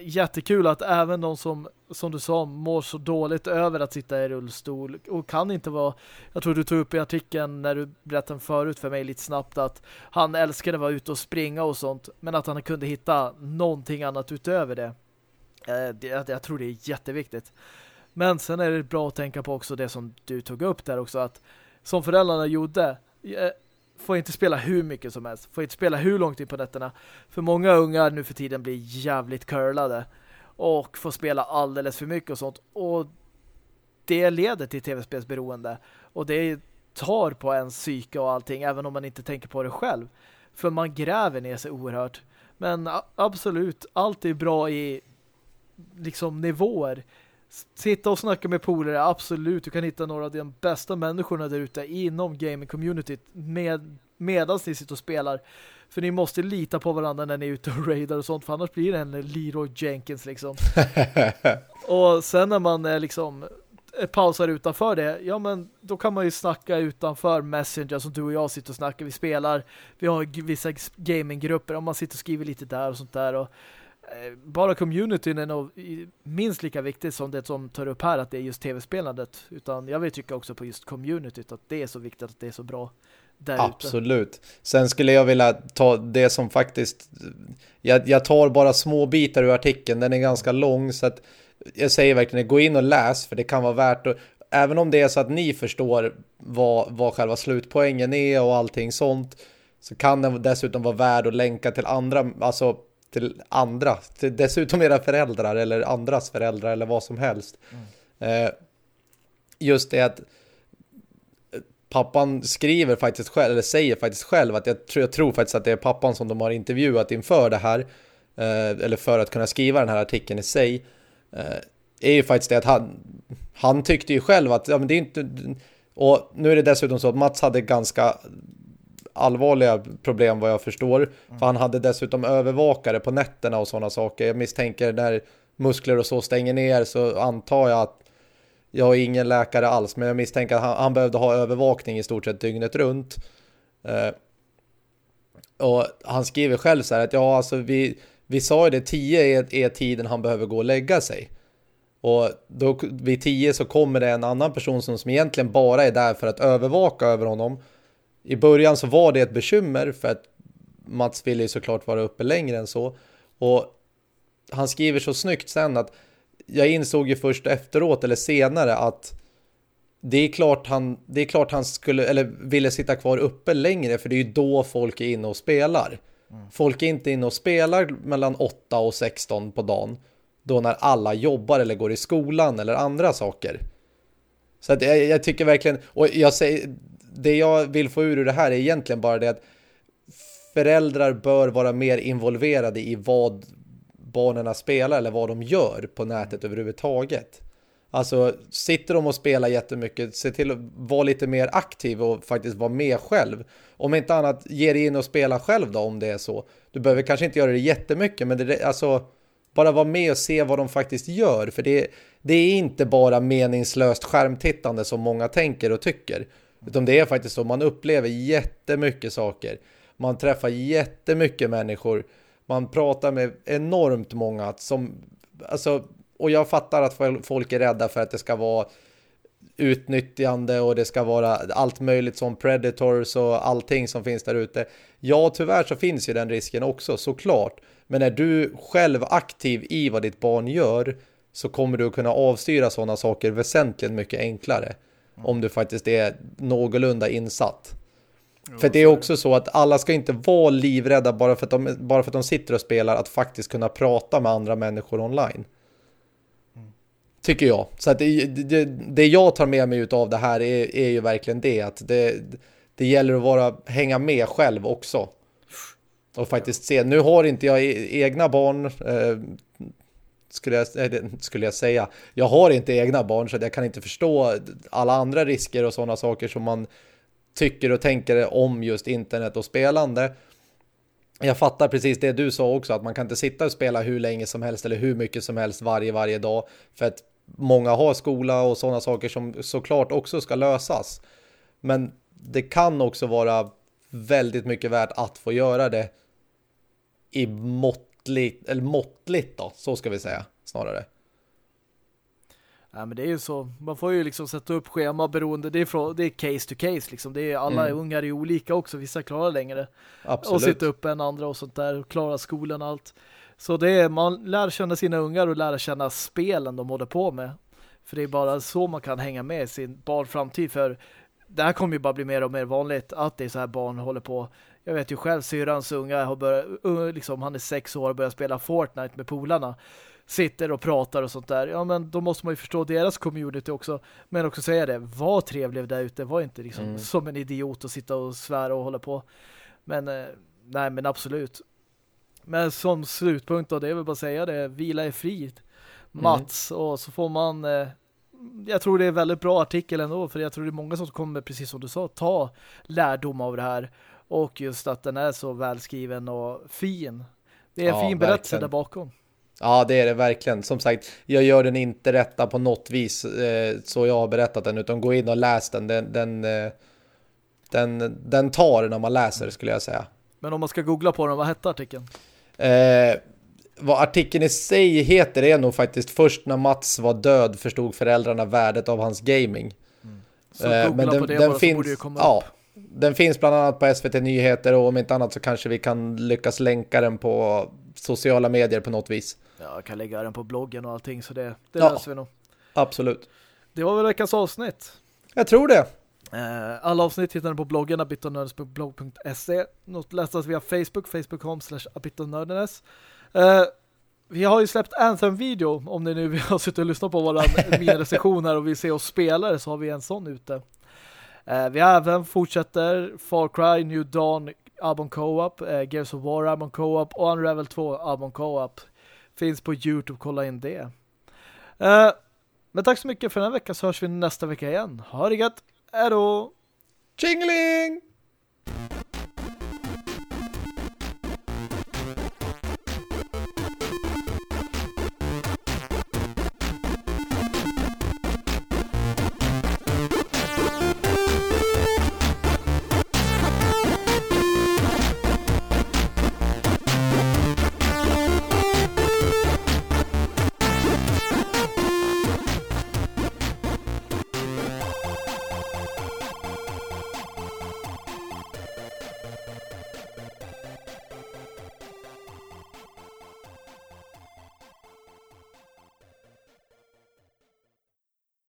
jättekul att även de som, som du sa, mår så dåligt över att sitta i rullstol och kan inte vara, jag tror du tog upp i artikeln när du berättade förut för mig lite snabbt att han älskade att vara ute och springa och sånt, men att han kunde hitta någonting annat utöver eh, det. Jag, jag tror det är jätteviktigt. Men sen är det bra att tänka på också det som du tog upp där också, att som föräldrarna gjorde, eh, får inte spela hur mycket som helst. Får inte spela hur långt in på nätterna. För många ungar nu för tiden blir jävligt curlade och får spela alldeles för mycket och sånt. Och det leder till tv-spelsberoende. Och det tar på ens psyke och allting, även om man inte tänker på det själv. För man gräver ner sig oerhört. Men absolut, allt är bra i liksom nivåer. Sitta och snacka med polare, absolut. Du kan hitta några av de bästa människorna där ute inom gaming-communityt med, medan ni sitter och spelar. För ni måste lita på varandra när ni är ute och raidar och sånt, för annars blir det en Leroy Jenkins liksom. och sen när man är liksom pausar utanför det, ja men då kan man ju snacka utanför Messenger som du och jag sitter och snackar. Vi spelar, vi har vissa gaminggrupper om man sitter och skriver lite där och sånt där och Eh, Eh, bara communityn är nog minst lika viktigt som det som tar upp här att det är just tv-spelandet. Utan jag vill tycka också på just communityt att det är så viktigt att det är så bra där Absolut. Ute. Sen skulle jag vilja ta det som faktiskt jag, jag tar bara små bitar ur artikeln. Den är ganska lång så att jag säger verkligen gå in och läs för det kan vara värt att även om det är så att ni förstår vad, vad själva slutpoängen är och allting sånt så kan den dessutom vara värd att länka till andra, alltså till andra, till dessutom era föräldrar eller andras föräldrar eller vad som helst. Mm. Eh, just det att pappan skriver faktiskt själv, eller säger faktiskt själv att jag tror, jag tror faktiskt att det är pappan som de har intervjuat inför det här, eh, eller för att kunna skriva den här artikeln i sig, eh, är ju faktiskt det att han, han tyckte ju själv att ja, men det är inte, och nu är det dessutom så att Mats hade ganska allvarliga problem vad jag förstår. Mm. För han hade dessutom övervakare på nätterna och sådana saker. Jag misstänker när muskler och så stänger ner så antar jag att jag är ingen läkare alls men jag misstänker att han, han behövde ha övervakning i stort sett dygnet runt. Eh, och han skriver själv så här att ja alltså vi, vi sa ju det 10 är, är tiden han behöver gå och lägga sig. Och då vid 10 så kommer det en annan person som, som egentligen bara är där för att övervaka över honom. I början så var det ett bekymmer för att Mats ville ju såklart vara uppe längre än så. Och han skriver så snyggt sen att jag insåg ju först efteråt eller senare att det är klart han, det är klart han skulle, eller ville sitta kvar uppe längre för det är ju då folk är inne och spelar. Mm. Folk är inte inne och spelar mellan 8 och 16 på dagen. Då när alla jobbar eller går i skolan eller andra saker. Så att jag, jag tycker verkligen, och jag säger, det jag vill få ur det här är egentligen bara det att föräldrar bör vara mer involverade i vad barnen spelar eller vad de gör på nätet överhuvudtaget. Alltså sitter de och spelar jättemycket, se till att vara lite mer aktiv och faktiskt vara med själv. Om inte annat, ge dig in och spela själv då om det är så. Du behöver kanske inte göra det jättemycket, men det, alltså bara vara med och se vad de faktiskt gör. För det, det är inte bara meningslöst skärmtittande som många tänker och tycker. Utan det är faktiskt så, man upplever jättemycket saker. Man träffar jättemycket människor man pratar med enormt många som, alltså, och jag fattar att folk är rädda för att det ska vara utnyttjande och det ska vara allt möjligt som predators och allting som finns där ute. Ja, tyvärr så finns ju den risken också, såklart. Men är du själv aktiv i vad ditt barn gör så kommer du kunna avstyra sådana saker väsentligt mycket enklare. Om du faktiskt är någorlunda insatt. För det är också så att alla ska inte vara livrädda bara för, att de, bara för att de sitter och spelar att faktiskt kunna prata med andra människor online. Tycker jag. Så att det, det, det jag tar med mig av det här är, är ju verkligen det att det, det gäller att vara, hänga med själv också. Och faktiskt se, nu har inte jag e, egna barn, eh, skulle, jag, eh, skulle jag säga. Jag har inte egna barn så jag kan inte förstå alla andra risker och sådana saker som man tycker och tänker om just internet och spelande. Jag fattar precis det du sa också, att man kan inte sitta och spela hur länge som helst eller hur mycket som helst varje, varje dag. För att många har skola och sådana saker som såklart också ska lösas. Men det kan också vara väldigt mycket värt att få göra det i mått måttligt, eller måttligt då, så ska vi säga snarare. Ja, men det är ju så. Man får ju liksom sätta upp schema beroende. Det är, från, det är case to case liksom. Det är, alla mm. ungar är olika också. Vissa klarar längre. Absolut. Och sitta upp än andra och sånt där. Och klara skolan och allt. Så det är, man lär känna sina ungar och lära känna spelen de håller på med. För det är bara så man kan hänga med i sin barnframtid. För det här kommer ju bara bli mer och mer vanligt att det är så här barn håller på. Jag vet ju själv, syrans unga har börjat, liksom, han är sex år och börjar spela Fortnite med polarna sitter och pratar och sånt där. Ja, men då måste man ju förstå deras community också. Men också säga det, var trevlig där ute. Var inte liksom mm. som en idiot och sitta och svära och hålla på. Men eh, nej, men absolut. Men som slutpunkt då, det är väl bara att säga det. Vila är fri. Mm. Mats. Mm. Och så får man... Eh, jag tror det är en väldigt bra artikel ändå. För jag tror det är många som kommer, precis som du sa, ta lärdom av det här. Och just att den är så välskriven och fin. Det är en ja, fin berättelse verkligen. där bakom. Ja, det är det verkligen. Som sagt, jag gör den inte rätta på något vis eh, så jag har berättat den, utan gå in och läs den. Den, den, eh, den, den tar när man läser, skulle jag säga. Men om man ska googla på den, vad hette artikeln? Eh, vad artikeln i sig heter är nog faktiskt först när Mats var död förstod föräldrarna värdet av hans gaming. Mm. Så eh, men den, på det den finns, ja, upp. Den finns bland annat på SVT Nyheter och om inte annat så kanske vi kan lyckas länka den på sociala medier på något vis. Ja, jag kan lägga den på bloggen och allting så det, det ja, löser vi nog. Absolut. Det var väl veckans avsnitt? Jag tror det. Eh, alla avsnitt hittar ni på bloggen abitonördes.blog.se Något läsas via Facebook, facebook.com slash abitonördenes. Eh, vi har ju släppt Anthem-video om ni nu har suttit och lyssnat på våran recension här och vill se oss spelare så har vi en sån ute. Eh, vi även fortsätter Far Cry, New Dawn, Album Co-op, eh, Gears of War, Album Co-op och Unravel 2, Album Co-op. Finns på Youtube, kolla in det. Eh, men tack så mycket för den här veckan så hörs vi nästa vecka igen. Ha det gött! Hej då! Jingling!